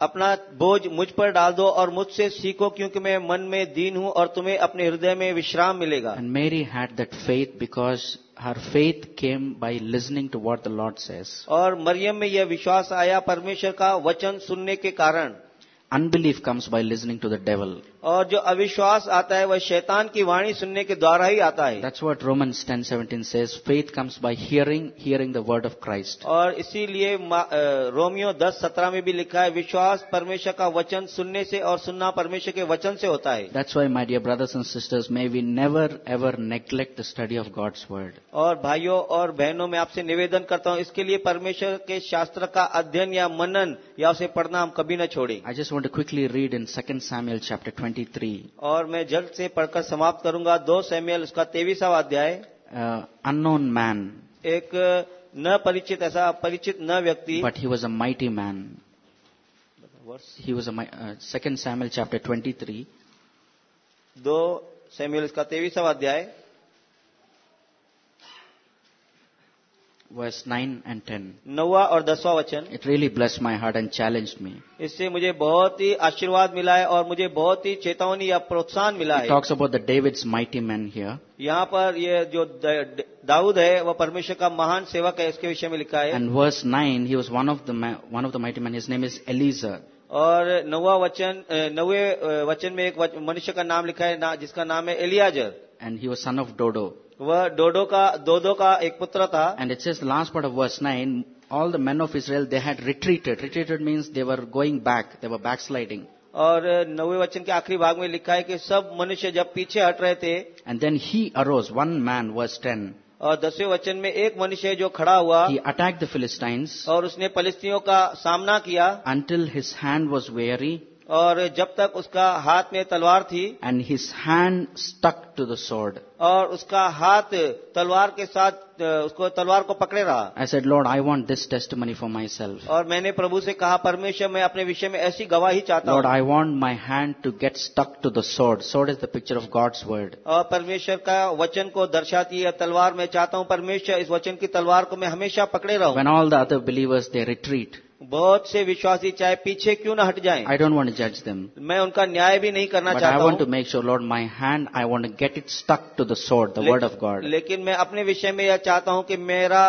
अपना बोझ मुझ पर डाल दो और मुझसे सीखो क्योंकि मैं मन में दीन हूँ और तुम्हें अपने हृदय में विश्राम मिलेगा। And Mary had that faith because her faith came by listening to word the Lord says और मरियम में यह विश्वास आया परमेश्वर का वचन सुनने के कारण। Unbelief comes by listening to the devil और जो अविश्वास आता है वह शैतान की वाणी सुनने के द्वारा ही आता है। That's what Romans 10:17 says faith comes by hearing hearing the word of Christ और इसीलिए रोमियो दस सत्रह में भी लिखा है विश्वास परमेश्वर का वचन सुनने से और सुनना परमेश्वर के वचन से होता है। That's why my dear brothers and sisters may we never ever neglect the study of God's word और भाइयों और बहनों में आपसे निवेदन करता हूँ इसके लिए परमेश्वर के शास्त्र का अध्ययन या मनन या उसे पढ़ना हम कभी न छोड़ें। I just want quickly read in second Samuel chapter 20 23. और मैं जल्द से पढ़कर समाप्त करूँगा दो सैमियल उसका तेईसवा अध्याय। अननोन मैन एक न परिचित ऐसा परिचित न व्यक्ति। A mighty man. He was a mi- uh, 2 Samuel chapter 23, दो सैमियल उसका तेईसवा अध्याय। वर्स नाइन एंड टेन नौवा और दसवा वचन। It really bless my heart and challenge me इससे मुझे बहुत ही आशीर्वाद मिला है और मुझे बहुत ही चेतावनी या प्रोत्साहन मिला है। Talks about the David mighty man here यहाँ पर ये जो दाऊद है वह परमेश्वर का महान सेवक है इसके विषय में लिखा है। And verse nine he was one of one of the mighty man his name is Eleazar और नवा वचन नवे वचन में एक मनुष्य का नाम लिखा है जिसका नाम है Eleazar and he was son of Dodo वह डोडो का दोदो का एक पुत्र था। And it's last part of verse nine all the man of Israel they had retreated retreated means they were going back they were backsliding और नवे वचन के आखिरी भाग में लिखा है कि सब मनुष्य जब पीछे हट रहे थे and then he arose one man verse ten और दसवें वचन में एक मनुष्य जो खड़ा हुआ अटैक द फिलिस्टाइन्स और उसने फलिस्तीनों का सामना किया। Until his hand was weary और जब तक उसका हाथ में तलवार थी and his hand stuck to the sword और उसका हाथ तलवार के साथ उसको तलवार को पकड़े रहा। I said Lord I want this testimony for myself और मैंने प्रभु से कहा परमेश्वर मैं अपने विषय में ऐसी गवाही चाहता हूँ। Lord I want my hand to get stuck to the sword sword is the picture of God's word और परमेश्वर का वचन को दर्शाती है तलवार मैं चाहता हूँ परमेश्वर इस वचन की तलवार को मैं हमेशा पकड़े रहा। When all the other believers they retreat बहुत से विश्वासी चाहे पीछे क्यों ना हट जाएँ। आई डोंट वॉन्ट जज देम मैं उनका न्याय भी नहीं करना चाहता I want to make sure Lord my hand I want get it stuck to the sword the word of God लेकिन मैं अपने विषय में यह चाहता हूँ कि मेरा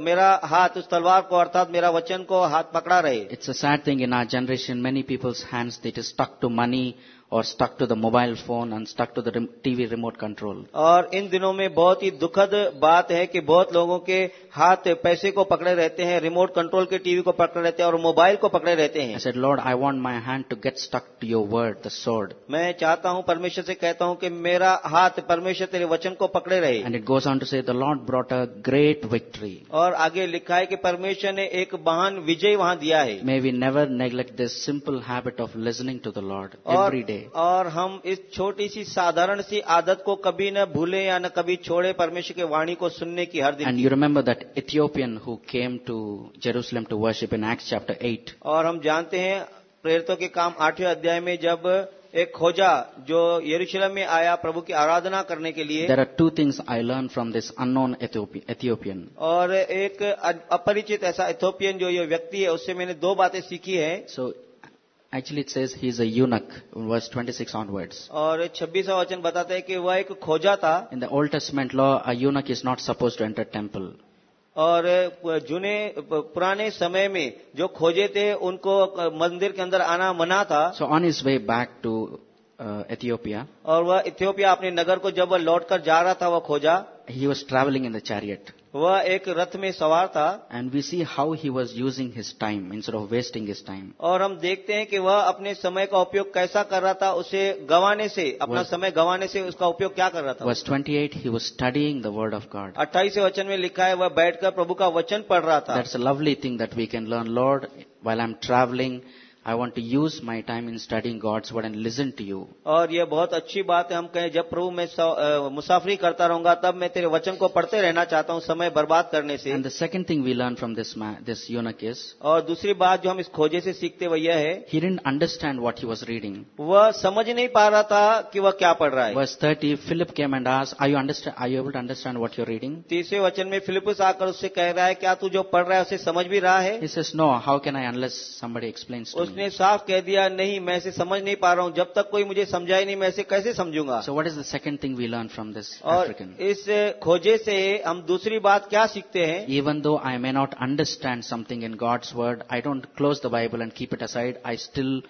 मेरा हाथ उस तलवार को अर्थात मेरा वचन को हाथ पकड़ा रहे। It's a sad thing in our generation many peoples hands that is stuck to money और stuck to the mobile phone and stuck to the TV remote control और इन दिनों में बहुत ही दुखद बात है कि बहुत लोगों के हाथ पैसे को पकड़े रहते हैं रिमोट कंट्रोल के टीवी को पकड़े रहते हैं और मोबाइल को पकड़े रहते हैं। Sir Lord I want my hand to get stuck to your word the sword मैं चाहता हूँ परमेश्वर से कहता हूँ कि मेरा हाथ परमेश्वर तेरे वचन को पकड़े रहे। And it goes on to say the Lord brought a great victory और आगे लिखा है कि परमेश्वर ने एक महान विजय वहाँ दिया है। May we never neglect this simple habit of listening to the Lord every day और हम इस छोटी सी साधारण सी आदत को कभी न भूले या न कभी छोड़े परमेश्वर के वाणी को सुनने की हर दिन And you remember that Ethiopian who came to Jerusalem to worship in Acts chapter 8. और हम जानते हैं प्रेरितों के काम आठवें अध्याय में जब एक खोजा जो यरूशलेम में आया प्रभु की आराधना करने के लिए। There are two things I learn from this unknown Ethiopian और एक अपरिचित ऐसा एथियोपियन जो ये व्यक्ति है उससे मैंने दो बातें सीखी है। So actually it says he is a eunuch, verse 26 onwards. और छब्बीसवा वचन बताता है कि वह एक खोजा था In the Old Testament law, a eunuch is not supposed to enter temple. और जूने पुराने समय में जो खोजे थे उनको मंदिर के अंदर आना मना था So on his way back to uh, Ethiopia, और वह इथियोपिया अपने नगर को जब वह लौट कर जा रहा था वह खोजा he was traveling in the chariot. वह एक रथ में सवार था। And we see how he was using his time instead of wasting his time और हम देखते हैं कि वह अपने समय का उपयोग कैसा कर रहा था उसे गवाने से अपना was, समय गवाने से उसका उपयोग क्या कर रहा था। Verse 28 he was studying the word of God अट्ठाईस वचन में लिखा है वह बैठकर प्रभु का वचन पढ़ रहा था। That's a lovely thing that we can learn Lord well I am travelling I want to use my time in studying God's word and listen to you. और ये बहुत अच्छी बात है हम कहें जब प्रभु मैं सौ- अ, मुसाफरी करता रहूँगा तब मैं तेरे वचन को पढ़ते रहना चाहता हूँ समय बर्बाद करने से And the second thing we learn from this man, this eunuch is, और दूसरी बात जो हम इस खोजे से सीखते वह यह है he didn't understand what he was reading. वह समझ नहीं पा रहा था कि वह क्या पढ़ रहा है Verse 30, Philip came and asked, are you, understand, are you able to understand what you're reading? तीसरे वचन में फिलिपस आकर उससे कह रहा है क्या तू जो पढ़ रहा है उसे समझ भी रहा है He says, no, how can I unless somebody explains to me? उसने साफ़ कह दिया नहीं मैं इसे समझ नहीं पा रहा हूँ। जब तक कोई मुझे समझाए नहीं मैं इसे कैसे समझूँगा? So what is the second thing we learn from this और इस खोजे से हम दूसरी बात क्या सीखते हैं? Even though I may not understand something in God's word I don't close the Bible and keep it aside I still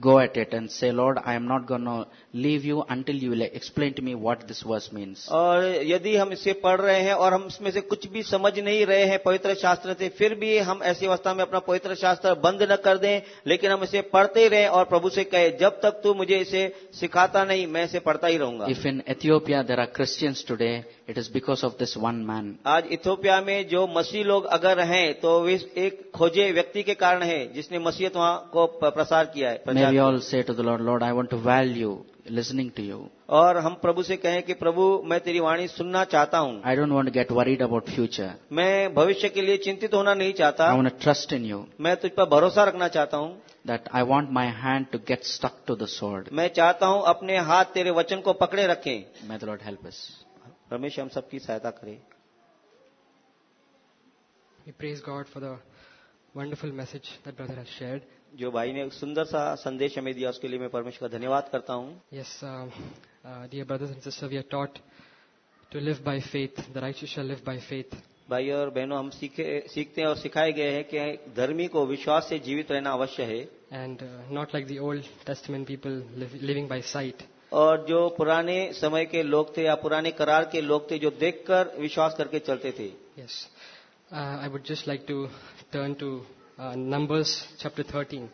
go at it and say, Lord, I am not going to leave you until you will explain to me what this verse means. और यदि हम इसे पढ़ रहे हैं और हम इसमें से कुछ भी समझ नहीं रहे हैं पवित्र शास्त्र से फिर भी हम ऐसी अवस्था में अपना पवित्र शास्त्र बंद न कर दें लेकिन हम इसे पढ़ते ही रहें और प्रभु से कहे जब तक तू मुझे इसे सिखाता नहीं मैं इसे पढ़ता ही रहूँगा If in Ethiopia there are Christians today, it is because of this one man आज इथोपिया में जो मसीह लोग अगर हैं तो एक खोजे व्यक्ति के कारण है जिसने मसीहत वहाँ को प्रसार किया है Lord Lord I want to value listening to you और हम प्रभु से कहें कि प्रभु मैं तेरी वाणी सुनना चाहता हूँ। I don't want get worried about future मैं भविष्य के लिए चिंतित होना नहीं चाहता। I want trust in you मैं तुझ पर भरोसा रखना चाहता हूँ। That I want my hand to get stuck to the sword मैं चाहता हूँ अपने हाथ तेरे वचन को पकड़े रखें। मैं द लॉर्ड हेल्प रमेश हम सबकी सहायता करें। Praise God for the wonderful message brother has shared जो भाई ने सुंदर सा संदेश हमें दिया उसके लिए मैं परमेश्वर का धन्यवाद करता हूँ। Yes dear brothers and sister we are taught to live by faith the right shall live by faith भाई और बहनों हम सीखे सीखते हैं और सिखाए गए हैं कि धर्मी को विश्वास से जीवित रहना अवश्य है। And not like the Old Testament people living by sight और जो पुराने समय के लोग थे या पुराने करार के लोग थे जो देखकर विश्वास करके चलते थे. Uh, I would just like to turn to uh, Numbers 13.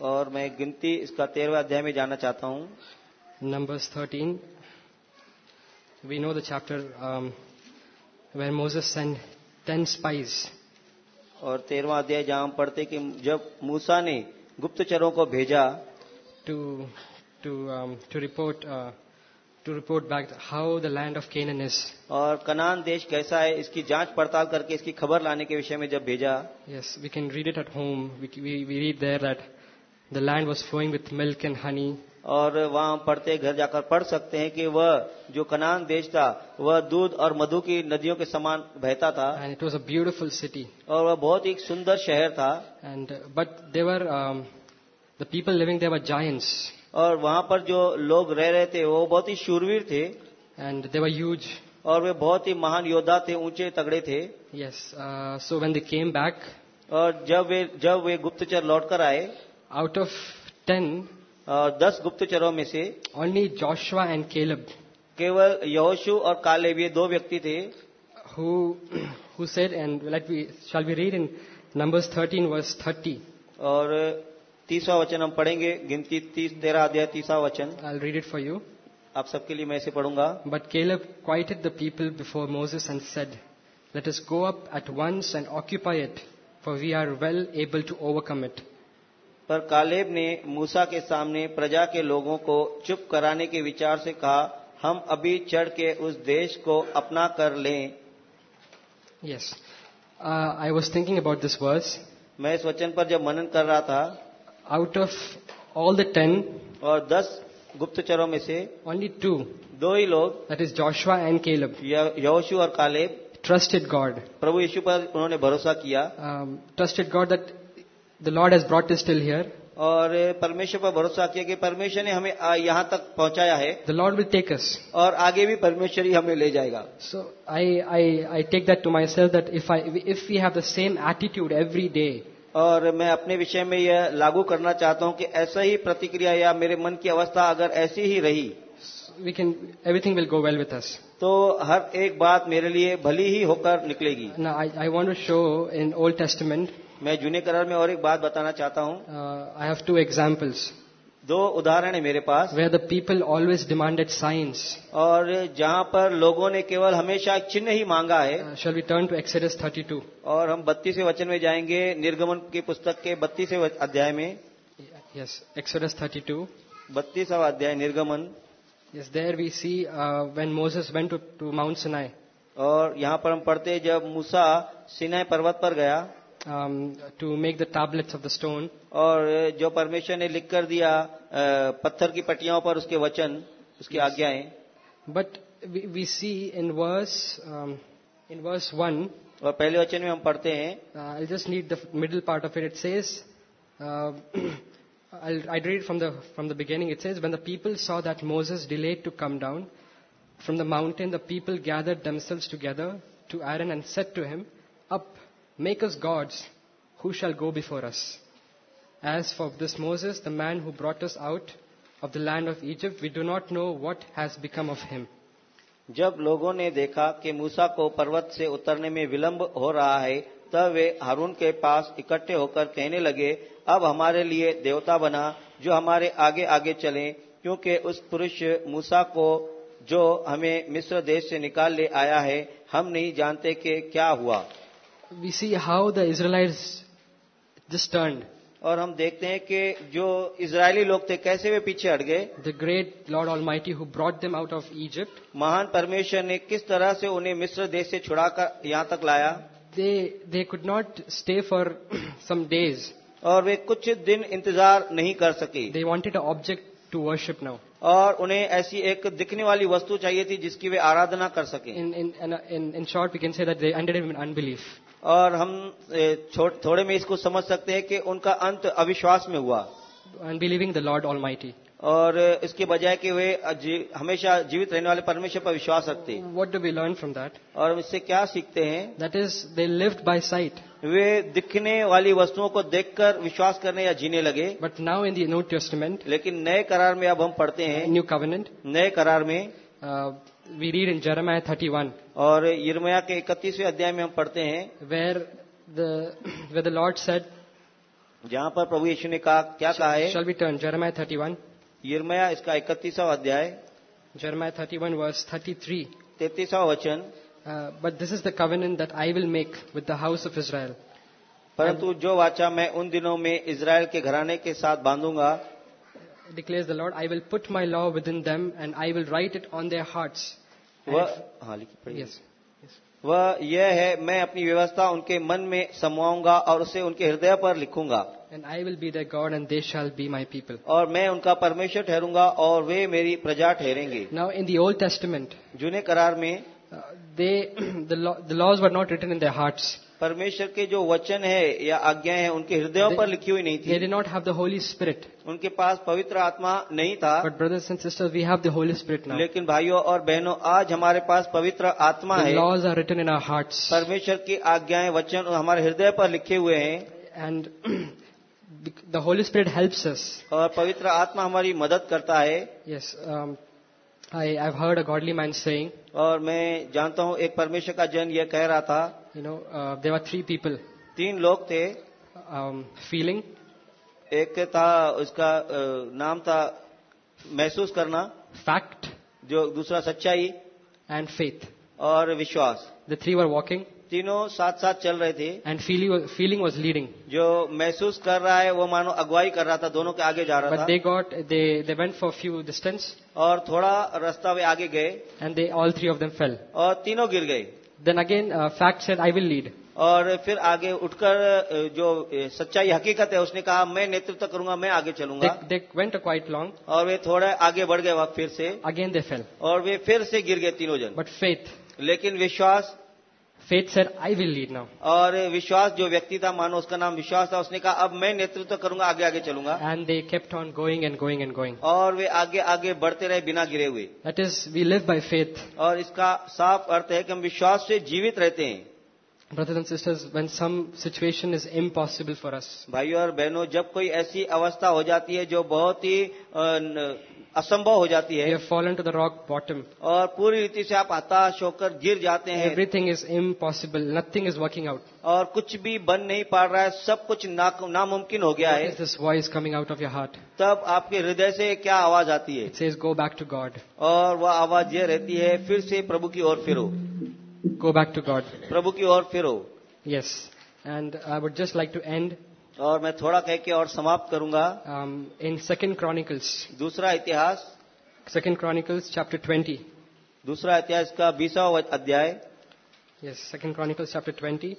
और मैं गिनती इसका तेरहवें अध्याय में जाना चाहता हूँ Numbers 13. We know the chapter where Moses sent 10 spies और तेरहवा अध्याय जहाँ हम पढ़ते कि जब मूसा ने गुप्तचरों को भेजा to to um, to report uh, to report back how the land of Canaan is. और कनान देश कैसा है इसकी जाँच पड़ताल करके इसकी खबर लाने के विषय में जब भेजा Yes, we can read it at home. We, we, we read there that the land was flowing with milk and honey, और वहाँ हम पढ़ते घर जाकर पढ़ सकते हैं कि वह जो कनान देश था वह दूध और मधु की नदियों के समान बहता था and it was a beautiful city. और वह बहुत ही सुंदर शहर था And uh, but there were um, the people और वहाँ पर जो लोग रह रहे थे वो बहुत ही शूरवीर थे। एंड दे वर ह्यूज और वे बहुत ही महान योद्धा थे ऊँचे तगड़े थे। Yes so when they came back और जब वे जब वे गुप्तचर लौटकर आए आउट ऑफ़ टेन और दस गुप्तचरों में से ओनली जोशवा एंड केलब केवल यहोशु और कालेब ये दो व्यक्ति थे। Who said and like we shall be read in Numbers 13 verse 30 और तीसरा वचन हम पढ़ेंगे गिनती तीस तेरह अध्याय तीसरा वचन। I read it for you आप सबके लिए मैं इसे पढ़ूँगा। But Caleb quite the people before Moses and said let us go up at once and occupy it for we are well able to overcome it पर Caleb ने मूसा के सामने प्रजा के लोगों को चुप कराने के विचार से कहा हम अभी चढ़ के उस देश को अपना कर लें। Yes I was thinking about this verse मैं इस वचन पर जब मनन कर रहा था out of all the ten और दस गुप्तचरों में से ओनली टू दो ही लोग that is Joshua and Caleb योशु और कालेब ट्रस्टेड गॉड प्रभु यीशु पर उन्होंने भरोसा किया। Trusted God that the Lord has brought still here और परमेश्वर पर भरोसा किया कि परमेश्वर ने हमें यहाँ तक पहुँचाया है। The Lord will take us और आगे भी परमेश्वर ही हमें ले जाएगा। So I I I take that to myself that if I if you have the same attitude every day और मैं अपने विषय में यह लागू करना चाहता हूँ कि ऐसा ही प्रतिक्रिया या मेरे मन की अवस्था अगर ऐसी ही रही we can everything will go well with us तो हर एक बात मेरे लिए भली ही होकर निकलेगी। I want to show in Old Testament मैं जूने करार में और एक बात बताना चाहता हूँ। I have two examples. दो उदाहरण है मेरे पास। where the people always demanded signs और जहाँ पर लोगों ने केवल हमेशा एक चिन्ह ही मांगा है। Shall we turn to Exodus 32? और हम बत्तीसवें वचन में जाएँगे निर्गमन की पुस्तक के बत्तीसवें अध्याय में। Yes, Exodus 32. बत्तीसवा अध्याय निर्गमन। Yes there we see uh, when Moses to to Mount Sinai. और यहाँ पर हम पढ़ते जब मूसा सिनाई पर्वत पर गया। um, to make the tablets of the stone. और जो परमेश्वर ने लिख कर दिया अ, पत्थर की पट्टियों पर उसके वचन उसकी आज्ञाएं But we, we see in verse um, in verse one. और पहले वचन में हम पढ़ते हैं Uh, I'll just need the f- middle part of it. It says, uh, I'll, I'll read it from the from the beginning. It says, when the people saw that Moses delayed to come down from the mountain, the people gathered themselves together to Aaron and said to him, "Up, make us gods, who shall go before us." As for this Moses, the man who brought us out of the land of Egypt, we do not know what has become of him. जब लोगों ने देखा कि मूसा को पर्वत से उतरने में विलंब हो रहा है तब वे हारून के पास इकट्ठे होकर कहने लगे अब हमारे लिए देवता बना जो हमारे आगे आगे चले क्योंकि उस पुरुष मूसा को जो हमें मिस्र देश से निकाल ले आया है हम नहीं जानते कि क्या हुआ We see how the Israelites just turned. और हम देखते हैं कि जो इजरायली लोग थे कैसे वे पीछे हट गए The great Lord Almighty who brought them out of Egypt, महान परमेश्वर ने किस तरह से उन्हें मिस्र देश से छुड़ाकर यहाँ तक लाया they, they could not stay for some days. और वे कुछ दिन इंतज़ार नहीं कर सके They wanted an object to worship now. और उन्हें ऐसी एक दिखने वाली वस्तु चाहिए थी जिसकी वे आराधना कर सके In, in, in, in, in short, we can say that they ended in unbelief. और हम थोड़े में इसको समझ सकते हैं कि उनका अंत अविश्वास में हुआ। Unbelieving the Lord Almighty. और इसके बजाय कि वे जी- हमेशा जीवित रहने वाले परमेश्वर पर विश्वास रखते What do we learn from that और इससे क्या सीखते हैं? That is they lived by sight. वे दिखने वाली वस्तुओं को देखकर विश्वास करने या जीने लगे। But now in New Testament, लेकिन नए करार में अब हम पढ़ते हैं। न्यू Covenant, नए करार में uh, we read in Jeremiah thirty one और यरमया के इकतीसवें अध्याय में हम पढ़ते हैं where where the Lord said जहाँ पर प्रभु यीशु ने कहा क्या कहा है? Shall be turn Jeremiah thirty one यरमया इसका इकतीसवा अध्याय Jeremiah thirty one verse thirty three तैतीसवा वचन। But this is the covenant in that I will make with the house of Israel परंतु जो वाचा मैं उन दिनों में इसराइल के घराने के साथ बांधूँगा Declares the Lord, I will put my law within them and I will write it on their hearts. वह हाँ Yes. वह यह है मैं अपनी व्यवस्था उनके मन में समवाऊँगा और उसे उनके हृदय पर लिखूँगा And I will be their God and they shall be my people. और मैं उनका परमेश्वर ठहरूँगा और वे मेरी प्रजा ठहरेंगे Now in the Old Testament, जूने करार में uh, the laws were not written in their hearts. परमेश्वर के जो वचन है या आज्ञाएँ हैं उनके हृदयों पर लिखी हुई नहीं थी। They not have the Holy Spirit उनके पास पवित्र आत्मा नहीं था। But brothers and sisters we have the Holy Spirit now लेकिन भाइयों और बहनों आज हमारे पास पवित्र आत्मा है। Laws are written in our heart परमेश्वर की आज्ञाएँ वचन हमारे हृदय पर लिखे हुए हैं। And the Holy Spirit help us और पवित्र आत्मा हमारी मदद करता है। Yes I have heard a godly man saying और मैं जानता हूँ एक परमेश्वर का जन यह कह रहा था you know uh, there were three तीन लोग थे। फीलिंग um, एक था उसका नाम था महसूस करना। फैक्ट जो दूसरा सच्चाई। एंड फेथ और विश्वास। द थ्री वर वॉकिंग तीनों साथ साथ चल रहे थे। एंड फीलिंग वॉज़ लीडिंग जो महसूस कर रहा है वो मानो अगुवाई कर रहा था दोनों के आगे जा रहा But था। Got they went for few distance और थोड़ा रास्ता वे आगे गए। And they all three of them fell और तीनों गिर गए। Then again fact fact I will lead lead. और फिर आगे उठकर जो सच्चाई हकीकत है उसने कहा मैं नेतृत्व करूँगा मैं आगे They, चलूँगा दे वेंट क्वाइट लॉन्ग और वे थोड़ा आगे बढ़ गए फिर से। अगेन they फेल और वे फिर से गिर गए तीनों जन। बट फेथ लेकिन विश्वास faith said, I will lead now. और विश्वास जो व्यक्ति था मानो उसका नाम विश्वास था उसने कहा अब मैं नेतृत्व करूँगा आगे आगे चलूँगा And they kept on going and going and going. और वे आगे आगे बढ़ते रहे बिना गिरे हुए That is, we live by faith. और इसका साफ़ अर्थ है कि हम विश्वास से जीवित रहते हैं Brothers and sisters, when some situation is impossible for us, भाइयों और बहनों जब कोई ऐसी अवस्था हो जाती है जो बहुत ही अ, असंभव हो जाती है। Fall into the rock bottom और पूरी रीति से आप हताश होकर गिर जाते हैं। Everything is impossible nothing is working out और कुछ भी बन नहीं पा रहा है सब कुछ नामुमकिन हो गया है। This voice coming out of your heart तब आपके हृदय से क्या आवाज़ आती है? It says go back to God और वह आवाज़ ये रहती है फिर से प्रभु की ओर फिर। गो बैक टू गॉड प्रभु की ओर फिरो। Yes and I would just like to and और मैं थोड़ा कह के और समाप्त करूँगा। इन सेकेंड क्रॉनिकल्स दूसरा इतिहास। सेकेंड क्रॉनिकल्स चैप्टर ट्वेंटी दूसरा इतिहास का बीसवा अध्याय। सेकेंड क्रॉनिकल्स चैप्टर ट्वेंटी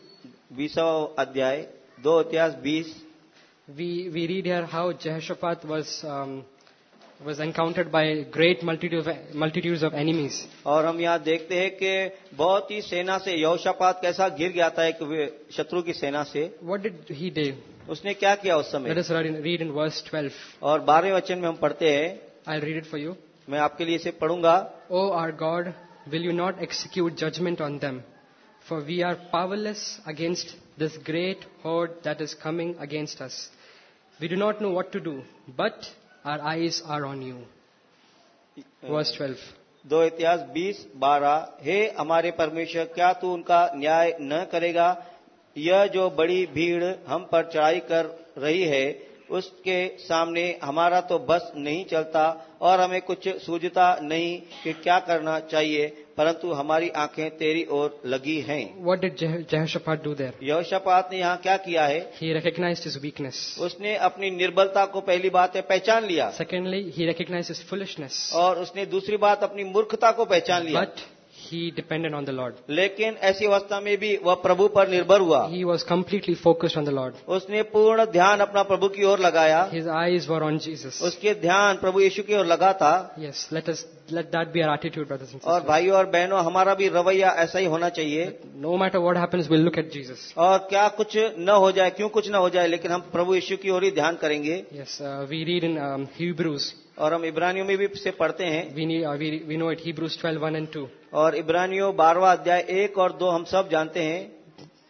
बीसवा अध्याय। दो इतिहास बीस। We we read here how Jehoshaphat was was encountered by great multitude of, multitudes of enemies. और हम यहाँ देखते हैं कि बहुत ही सेना से यहोशापात कैसा गिर गया था एक वे- शत्रु की सेना से What did he do? उसने क्या किया उस Let समय us read in, read in verse 12. और बारहवें वचन में हम पढ़ते हैं I'll read it for you. मैं आपके लिए इसे पढ़ूंगा O our God, will you not execute judgment on them? For we are powerless against this great horde that is coming against us. We do not know what to do, but our eyes are on you. Verse 12. दो इतिहास बीस बारह हे हमारे परमेश्वर, क्या तू उनका न्याय न करेगा यह जो बड़ी भीड़ हम पर चढ़ाई कर रही है उसके सामने हमारा तो बस नहीं चलता और हमें कुछ सूझता नहीं कि क्या करना चाहिए परंतु हमारी आँखें तेरी ओर लगी हैं did Je- Jehoshaphat do there? यहोशापात ने यहाँ क्या किया है He recognized his weakness. उसने अपनी निर्बलता को पहली बात है पहचान लिया Secondly, ही recognized his foolishness. और उसने दूसरी बात अपनी मूर्खता को पहचान लिया But he depended on the Lord. लेकिन ऐसी अवस्था में भी वह प्रभु पर निर्भर हुआ He was completely focused on the Lord. उसने पूर्ण ध्यान अपना प्रभु की ओर लगाया His eyes were on Jesus. उसके ध्यान प्रभु यीशु की ओर लगा था Yes, let us let that be our attitude, brothers and और sisters. भाइयों और बहनों हमारा भी रवैया ऐसा ही होना चाहिए No matter what happens, we'll look at Jesus. और क्या कुछ न हो जाए क्यों कुछ न हो जाए लेकिन हम प्रभु यीशु की ओर ही ध्यान करेंगे Yes, uh, we read in um, Hebrews. और हम इब्रानियों में भी से पढ़ते हैं We, need, uh, we we know it. Hebrews 12, 1 and 2. और इब्रानियों बारहवा अध्याय एक और दो हम सब जानते हैं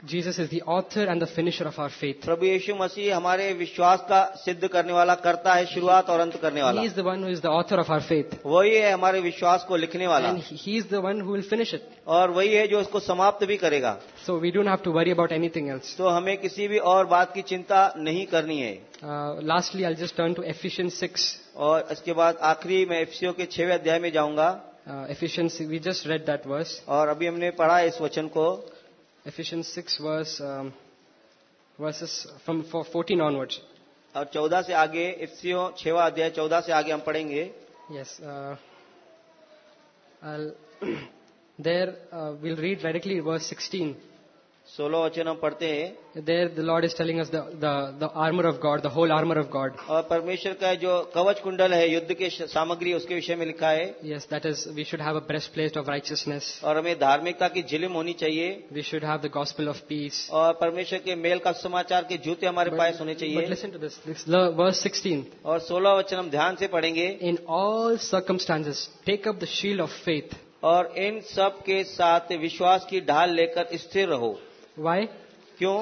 Jesus is the author and the finisher of our faith. प्रभु यीशु मसीह हमारे विश्वास का सिद्ध करने वाला करता है शुरुआत और अंत करने वाला He is the one who is the author of our faith, वही है हमारे विश्वास को लिखने वाला and He is the one who will finish it. और वही है जो उसको समाप्त भी करेगा So we don't have to worry about anything else. तो हमें किसी भी और बात की चिंता नहीं करनी है Uh, lastly, I'll just turn to Ephesians 6. और इसके बाद आखिरी मैं एफसीओ के छवे अध्याय में जाऊँगा। Ephesians we just read that verse और अभी हमने पढ़ा इस वचन को। Ephesians six verse verses from fourteen onwards और चौदह से आगे एफसीओ छवा अध्याय चौदह से आगे हम पढ़ेंगे। Yes there will read directly verse sixteen सोलह वचन हम पढ़ते हैं। There the Lord is telling us the armour of God the whole armour of God और परमेश्वर का जो कवच कुंडल है युद्ध के सामग्री उसके विषय में लिखा है। Yes that is we should have a breastplate of righteousness और हमें धार्मिकता की झिलिम होनी चाहिए। We should have the gospel of peace और परमेश्वर के मेल का समाचार के जूते हमारे पास होने चाहिए। लिसन सिक्सटीन और सोलह वचन हम ध्यान से पढ़ेंगे। In all circumstances take up the shield of faith और इन सब के साथ विश्वास की ढाल लेकर स्थिर रहो। Why? क्यों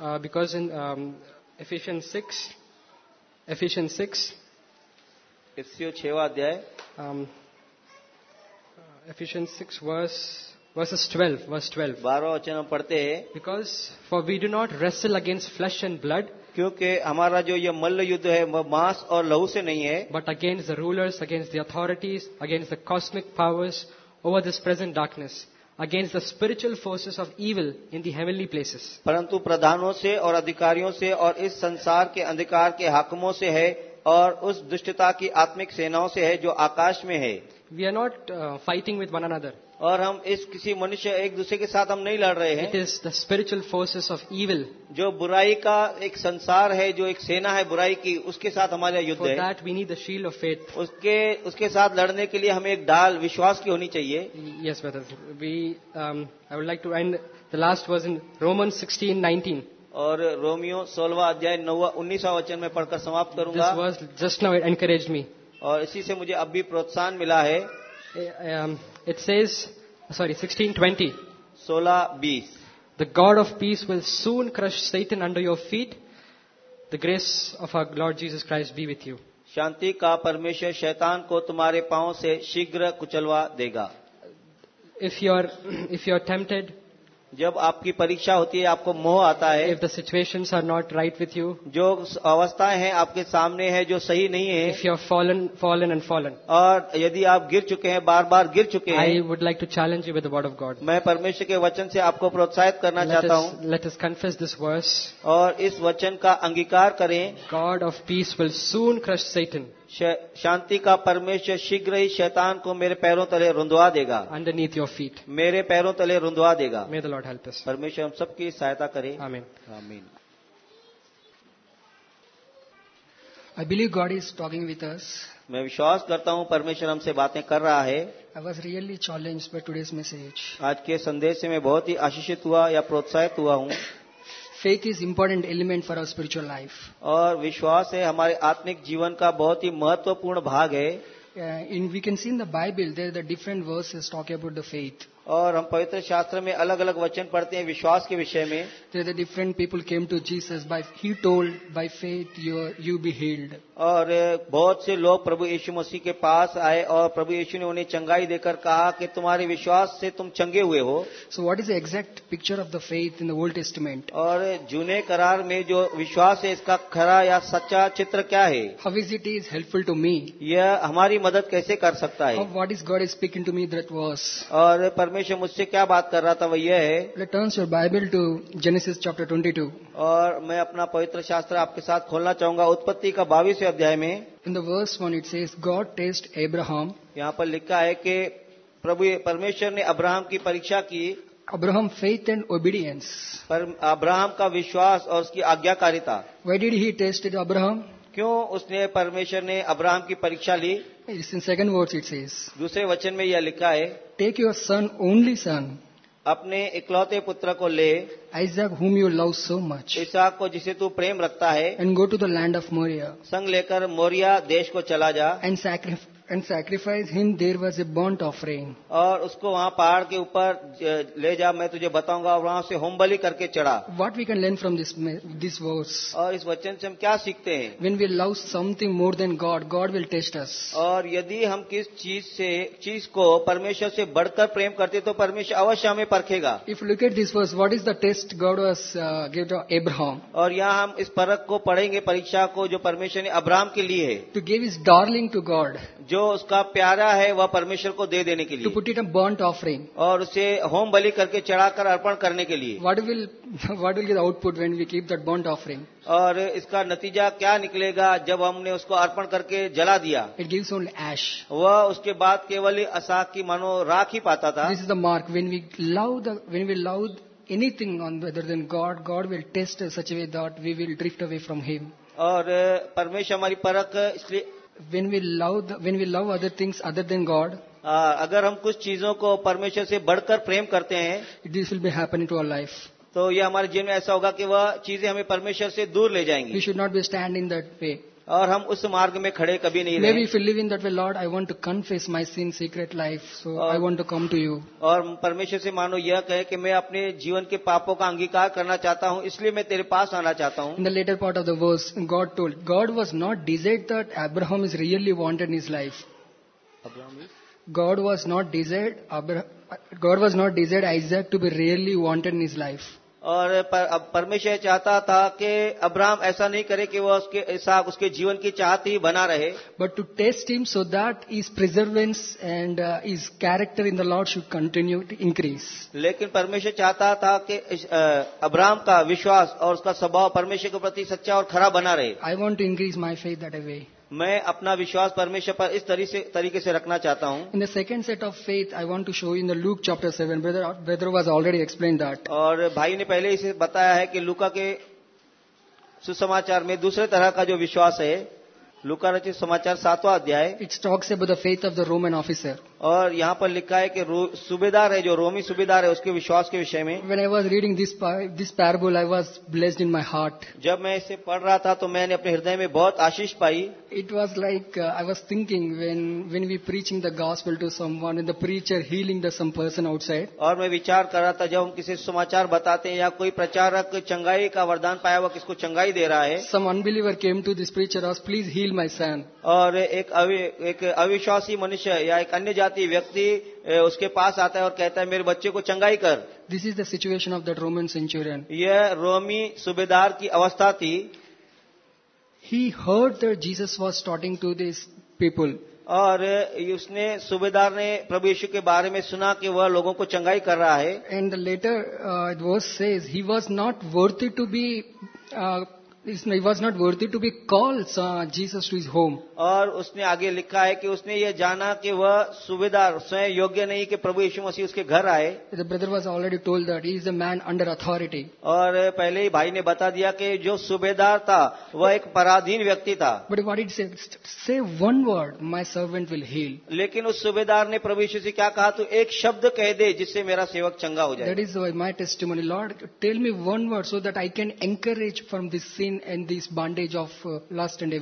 Uh, because in um, Ephesians 6, Ephesians 6, इफ्सियो छवा अध्याय um, uh, Ephesians 6 verse, verses 12, verse 12. बारह वचन हम पढ़ते हैं Because for we do not wrestle against flesh and blood, क्योंकि हमारा जो ये मल्ल युद्ध है वह मांस और लहू से नहीं है but against the rulers, against the authorities, against the cosmic powers over this present darkness, Against the spiritual forces of evil in the heavenly places. परंतु प्रधानों से और अधिकारियों से और इस संसार के अंधकार के हाकमों से है और उस दुष्टता की आत्मिक सेनाओं से है जो आकाश में है We are not uh, fighting with one another. और हम इस किसी मनुष्य एक दूसरे के साथ हम नहीं लड़ रहे It हैं is the spiritual forces of evil. जो बुराई का एक संसार है जो एक सेना है बुराई की उसके साथ हमारा युद्ध For है that we need the shield of faith. उसके उसके साथ लड़ने के लिए हमें एक डाल विश्वास की होनी चाहिए Yes, brother. We, um, I would like to end the last verse in Romans 16, 19. और रोमियो सोलवा अध्याय नौवा उन्नीसवा वचन में पढ़कर समाप्त करूँगा now it encouraged me. और इसी से मुझे अब भी प्रोत्साहन मिला है इट से सॉरी 1620 सोलह बीस। The God of peace will soon crush Satan under your feet the grace of our Lord Jesus Christ be with you शांति का परमेश्वर शैतान को तुम्हारे पाँव से शीघ्र कुचलवा देगा। If you are if you are tempted जब आपकी परीक्षा होती है आपको मोह आता है if the situation are not right with you जो अवस्थाएँ हैं आपके सामने है जो सही नहीं है if you fallen fallen and fallen और यदि आप गिर चुके हैं बार बार गिर चुके हैं I would like to challenge you with word of God मैं परमेश्वर के वचन से आपको प्रोत्साहित करना चाहता हूँ। Let us confess this verse और इस वचन का अंगीकार करें। God of peace will soon crush Satan शांति का परमेश्वर शीघ्र ही शैतान को मेरे पैरों तले रुंधवा देगा underneath your feet. मेरे पैरों तले रुंधवा देगा May the Lord help us. परमेश्वर हम सबकी सहायता करे Amen. आमीन I believe God is talking with us. मैं विश्वास करता हूँ परमेश्वर हमसे बातें कर रहा है I was really challenged by today's message. आज के संदेश से मैं बहुत ही आशीषित हुआ या प्रोत्साहित हुआ हूँ Faith is important element for our spiritual life. aur vishwas hai hamare aatmik jeevan ka bahut hi mahatvapurna bhag है Uh, in we can see in the Bible there the different verses talk about the faith. और हम पवित्र शास्त्र में अलग अलग वचन पढ़ते हैं विश्वास के विषय में। Different people came to Jesus by he told by faith your you be healed और बहुत से लोग प्रभु यीशु मसीह के पास आए और प्रभु यीशु ने उन्हें चंगाई देकर कहा कि तुम्हारे विश्वास से तुम चंगे हुए हो। So what is exact picture of the faith in the old testament और जूने करार में जो विश्वास है इसका खरा या सच्चा चित्र क्या है? How is it is helpful to me यह हमारी मदद कैसे कर सकता है? What is God is speaking to me that was और परमेश्वर मुझसे क्या बात कर रहा था वह यह है turns your Bible to Genesis chapter 22 और मैं अपना पवित्र शास्त्र आपके साथ खोलना चाहूँगा उत्पत्ति का बाईसवें अध्याय में। In the verse one it says God test Abraham यहाँ पर लिखा है कि प्रभु परमेश्वर ने अब्राहम की परीक्षा की। अब्राहम फेथ एंड ओबीडियंस पर अब्राहम का विश्वास और उसकी आज्ञाकारिता। Why did he tested Abraham क्यों उसने परमेश्वर ने अब्राहम की परीक्षा ली? In second word it says दूसरे वचन में यह लिखा है take your son only son अपने इकलौते पुत्र को ले Isaac whom you love so much Isaac को जिसे तू प्रेम रखता है and go to the land of Moriah संग लेकर मोरिया देश को चला जा। And and sacrifice him. There was a burnt offering. और उसको वहाँ पहाड़ के ऊपर ले जा मैं तुझे बताऊँगा और वहाँ से होम बलि करके चढ़ा What we can learn from this, this verse? और इस वचन से हम क्या सीखते हैं When we love something more than God, God will test us. और यदि हम किस चीज़ से चीज़ को परमेश्वर से बढ़कर प्रेम करते तो परमेश्वर अवश्य हमें परखेगा If look at this verse, what is the test God was uh, gave to Abraham? और यहाँ हम इस परख को पढ़ेंगे परीक्षा को जो परमेश्वर ने अब्राहम के लिए है To give his darling to God, जो जो उसका प्यारा है वह परमेश्वर को दे देने के लिए। Put it put burnt offering और उसे होम बली करके चढ़ाकर अर्पण करने के लिए। What will what will output when we keep that burnt offering और इसका नतीजा क्या निकलेगा जब हमने उसको अर्पण करके जला दिया? इट गिव्स ओन एश वह उसके बाद केवल असाख की मानो राख ही पाता था। This is the mark when we love the when we love anything on whether then God God will test such way that we will drift away from him और परमेश्वर हमारी परख इसलिए When we love the, when we love other things other than God, अगर हम कुछ चीज़ों को परमेश्वर से बढ़कर प्रेम करते हैं this will be happening to our life. तो ये हमारे जीवन में ऐसा होगा कि वह चीज़ें हमें परमेश्वर से दूर ले जाएँगी we should not be stand in that way. और हम उस मार्ग में खड़े कभी नहीं Maybe रहे if you live in that way, Lord, I want to confess my sin, secret life, so I want to come to you. और परमेश्वर से मानो यह कहे कि मैं अपने जीवन के पापों का अंगीकार करना चाहता हूँ इसलिए मैं तेरे पास आना चाहता हूँ In the later part of the verse, God told, God was not desired that Abraham is really wanted in his life. abraham is God was not desired, God was not desired Isaac to be really wanted in his life. और परमेश्वर चाहता था कि Abraham ऐसा नहीं करे कि वो उसके साथ उसके जीवन की चाहती ही बना रहे। But to test him so that is perseverance and is character in the Lord should continue increase लेकिन परमेश्वर चाहता था कि अब्राहम का विश्वास और उसका स्वभाव परमेश्वर के प्रति सच्चा और खरा बना रहे। I want to increase my faith that a way मैं अपना विश्वास परमेश्वर पर इस तरीके से रखना चाहता हूँ। In the second set of faith I want to show in the Luke chapter seven brother was already explain that और भाई ने पहले इसे बताया है कि लुका के सुसमाचार में दूसरे तरह का जो विश्वास है लुका रचित समाचार सातवा अध्याय। It's talks about the faith of the Roman officer और यहाँ पर लिखा है कि सूबेदार है जो रोमी सूबेदार है उसके विश्वास के विषय में When I was reading this, this parable, I was blessed in my heart. जब मैं इसे पढ़ रहा था तो मैंने अपने हृदय में बहुत आशीष पाई It was like uh, I was thinking when when we preaching the gospel to someone and the preacher healing the some person outside. और मैं विचार कर रहा था जब हम किसी समाचार बताते हैं या कोई प्रचारक चंगाई का वरदान पाया हुआ किसको चंगाई दे रहा है Some unbeliever came to this preacher, asked, "Please heal my son." और एक अवि, एक अविश्वासी मनुष्य या एक अन्य जाति व्यक्ति उसके पास आता है और कहता है मेरे बच्चे को चंगाई कर। This is the situation of that Roman centurion यह रोमी सूबेदार की अवस्था थी। He heard the Jesus was starting to this people और उसने सूबेदार ने प्रभु यीशु के बारे में सुना कि वह लोगों को चंगाई कर रहा है। And later was says he was not worth to be was not worthy to be call Jesus to is home और उसने आगे लिखा है कि उसने ये जाना कि वह सुविधा स्वयं योग्य नहीं कि प्रभु यीशु मसीह उसके घर आए। The brother was already told that is a man under authority और पहले ही भाई ने बता दिया कि जो सुबेदार था वह एक पराधीन व्यक्ति था। But what it say one word my servant will heal लेकिन उस सुबेदार ने प्रभु यीशु से क्या कहा? तो एक शब्द कह दे जिससे मेरा सेवक चंगा हो जाए। That is my testimony Lord tell me one word so that I can encourage from this scene pain and this bandage of uh, lust and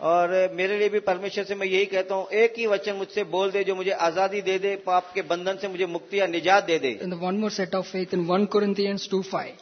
और मेरे लिए भी परमेश्वर से मैं यही कहता हूँ एक ही वचन मुझसे बोल दे जो मुझे आज़ादी दे दे पाप के बंधन से मुझे मुक्ति या निजात दे दे। One more set of faith in one Corinthians two five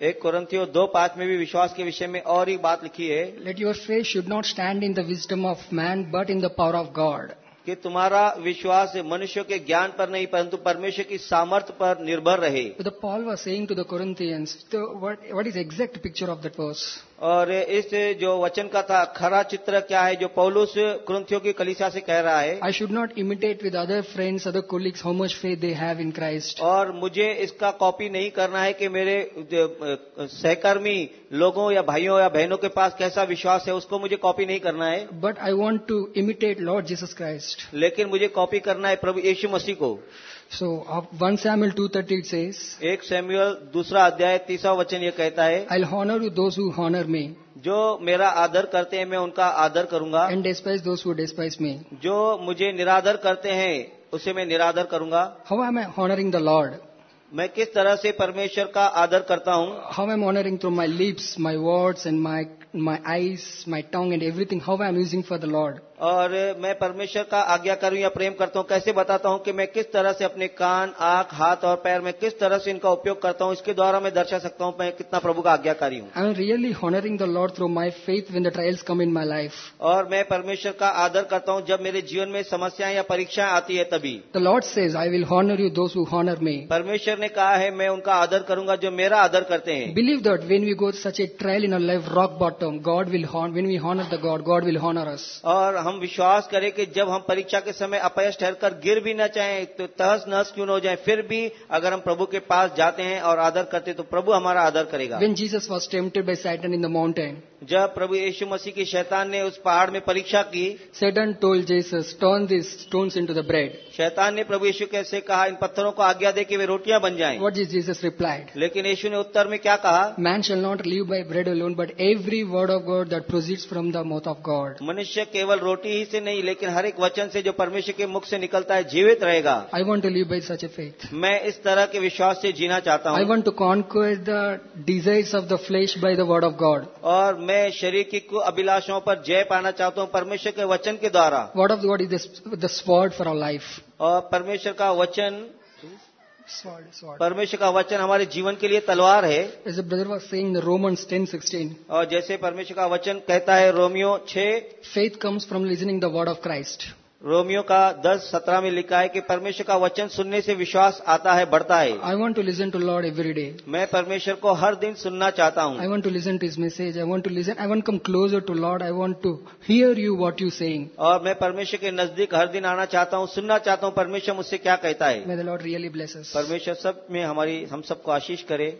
एक कोरंथियो दो पाँच में भी विश्वास के विषय में और एक बात लिखी है। Let your faith should not stand in the wisdom of man but in the power of God कि तुम्हारा विश्वास मनुष्य के ज्ञान पर नहीं, परंतु परमेश्वर की सामर्थ्य पर निर्भर रहे। The Paul was saying to the Corinthians what is exact picture of that verse और इस जो वचन का था खरा चित्र क्या है जो पौलुस क्रंथियों की कलिशा से कह रहा है? I should not imitate with other friends other colleagues how much faith they have in Christ और मुझे इसका कॉपी नहीं करना है कि मेरे सहकर्मी लोगों या भाइयों या बहनों के पास कैसा विश्वास है उसको मुझे कॉपी नहीं करना है। But I want to imitate Lord Jesus Christ लेकिन मुझे कॉपी करना है प्रभु येशु मसीह को। So one Samuel two thirty से एक सैम्यूअल दूसरा अध्याय तीसरा वचन ये कहता है I honour you those honour me जो मेरा आदर करते हैं मैं उनका आदर करूँगा। And despise those despise me जो मुझे निरादर करते हैं उसे मैं निरादर करूँगा। How I am honouring the Lord मैं किस तरह से परमेश्वर का आदर करता हूँ? How am honouring through my lips my words and my my eyes, my tongue and everything? How I am using for the Lord? और मैं परमेश्वर का आज्ञा करूँ या प्रेम करता हूँ कैसे बताता हूँ कि मैं किस तरह से अपने कान आँख हाथ और पैर में किस तरह से इनका उपयोग करता हूँ इसके द्वारा मैं दर्शा सकता हूँ मैं कितना प्रभु का आज्ञाकारी हूँ I am really honoring the Lord through my faith when the trials come in my life. और मैं परमेश्वर का आदर करता हूँ जब मेरे जीवन में समस्याएँ या परीक्षाएँ आती है तभी The Lord says, I will honor you those who honor me. परमेश्वर ने कहा है मैं उनका आदर करूँगा जो मेरा आदर करते हैं Believe that when we go such a trial in our life, rock bottom, God will honor, when we honor the God, God will honor us. और हम विश्वास करें कि जब हम परीक्षा के समय अपयश ठहरकर गिर भी न चाहें तो तहस नहस क्यों न हो जाए फिर भी अगर हम प्रभु के पास जाते हैं और आदर करते हैं तो प्रभु हमारा आदर करेगा When Jesus was tempted by Satan in the mountain, जब प्रभु यीशु मसीह की शैतान ने उस पहाड़ में परीक्षा की Satan told Jesus, turn these stones into the bread. शैतान ने प्रभु यीशु कैसे कहा इन पत्थरों को आज्ञा दे कि वे रोटियाँ बन जाएँ What did Jesus replied? लेकिन यीशु ने उत्तर में क्या कहा Man shall not live by bread alone, but every word of God that proceeds from the mouth of God मनुष्य केवल रोटी ही से नहीं लेकिन हर एक वचन से जो परमेश्वर के मुख से निकलता है जीवित रहेगा। I want to live by such a faith मैं इस तरह के विश्वास से जीना चाहता हूँ। I want to conquer the desires of the flesh by the word of God और मैं शरीर की अभिलाषाओं पर जय पाना चाहता हूँ परमेश्वर के वचन के द्वारा। Word of God is the sword for our life और परमेश्वर का वचन परमेश्वर का वचन हमारे जीवन के लिए तलवार है। रोमन टेन सिक्सटीन और जैसे परमेश्वर का वचन कहता है रोमियो छे faith comes from listening the word of Christ Romeo का दस सत्रह में लिखा है कि परमेश्वर का वचन सुनने से विश्वास आता है बढ़ता है। I want to listen to Lord every day मैं परमेश्वर को हर दिन सुनना चाहता हूँ। I want to listen to is message I want to listen I want come closer to Lord I want to hear you what you saying और मैं परमेश्वर के नज़दीक हर दिन आना चाहता हूँ सुनना चाहता हूँ परमेश्वर मुझसे क्या कहता है। लॉर्ड रियली ब्लेस परमेश्वर सब में हमारी हम सबको आशीष करे।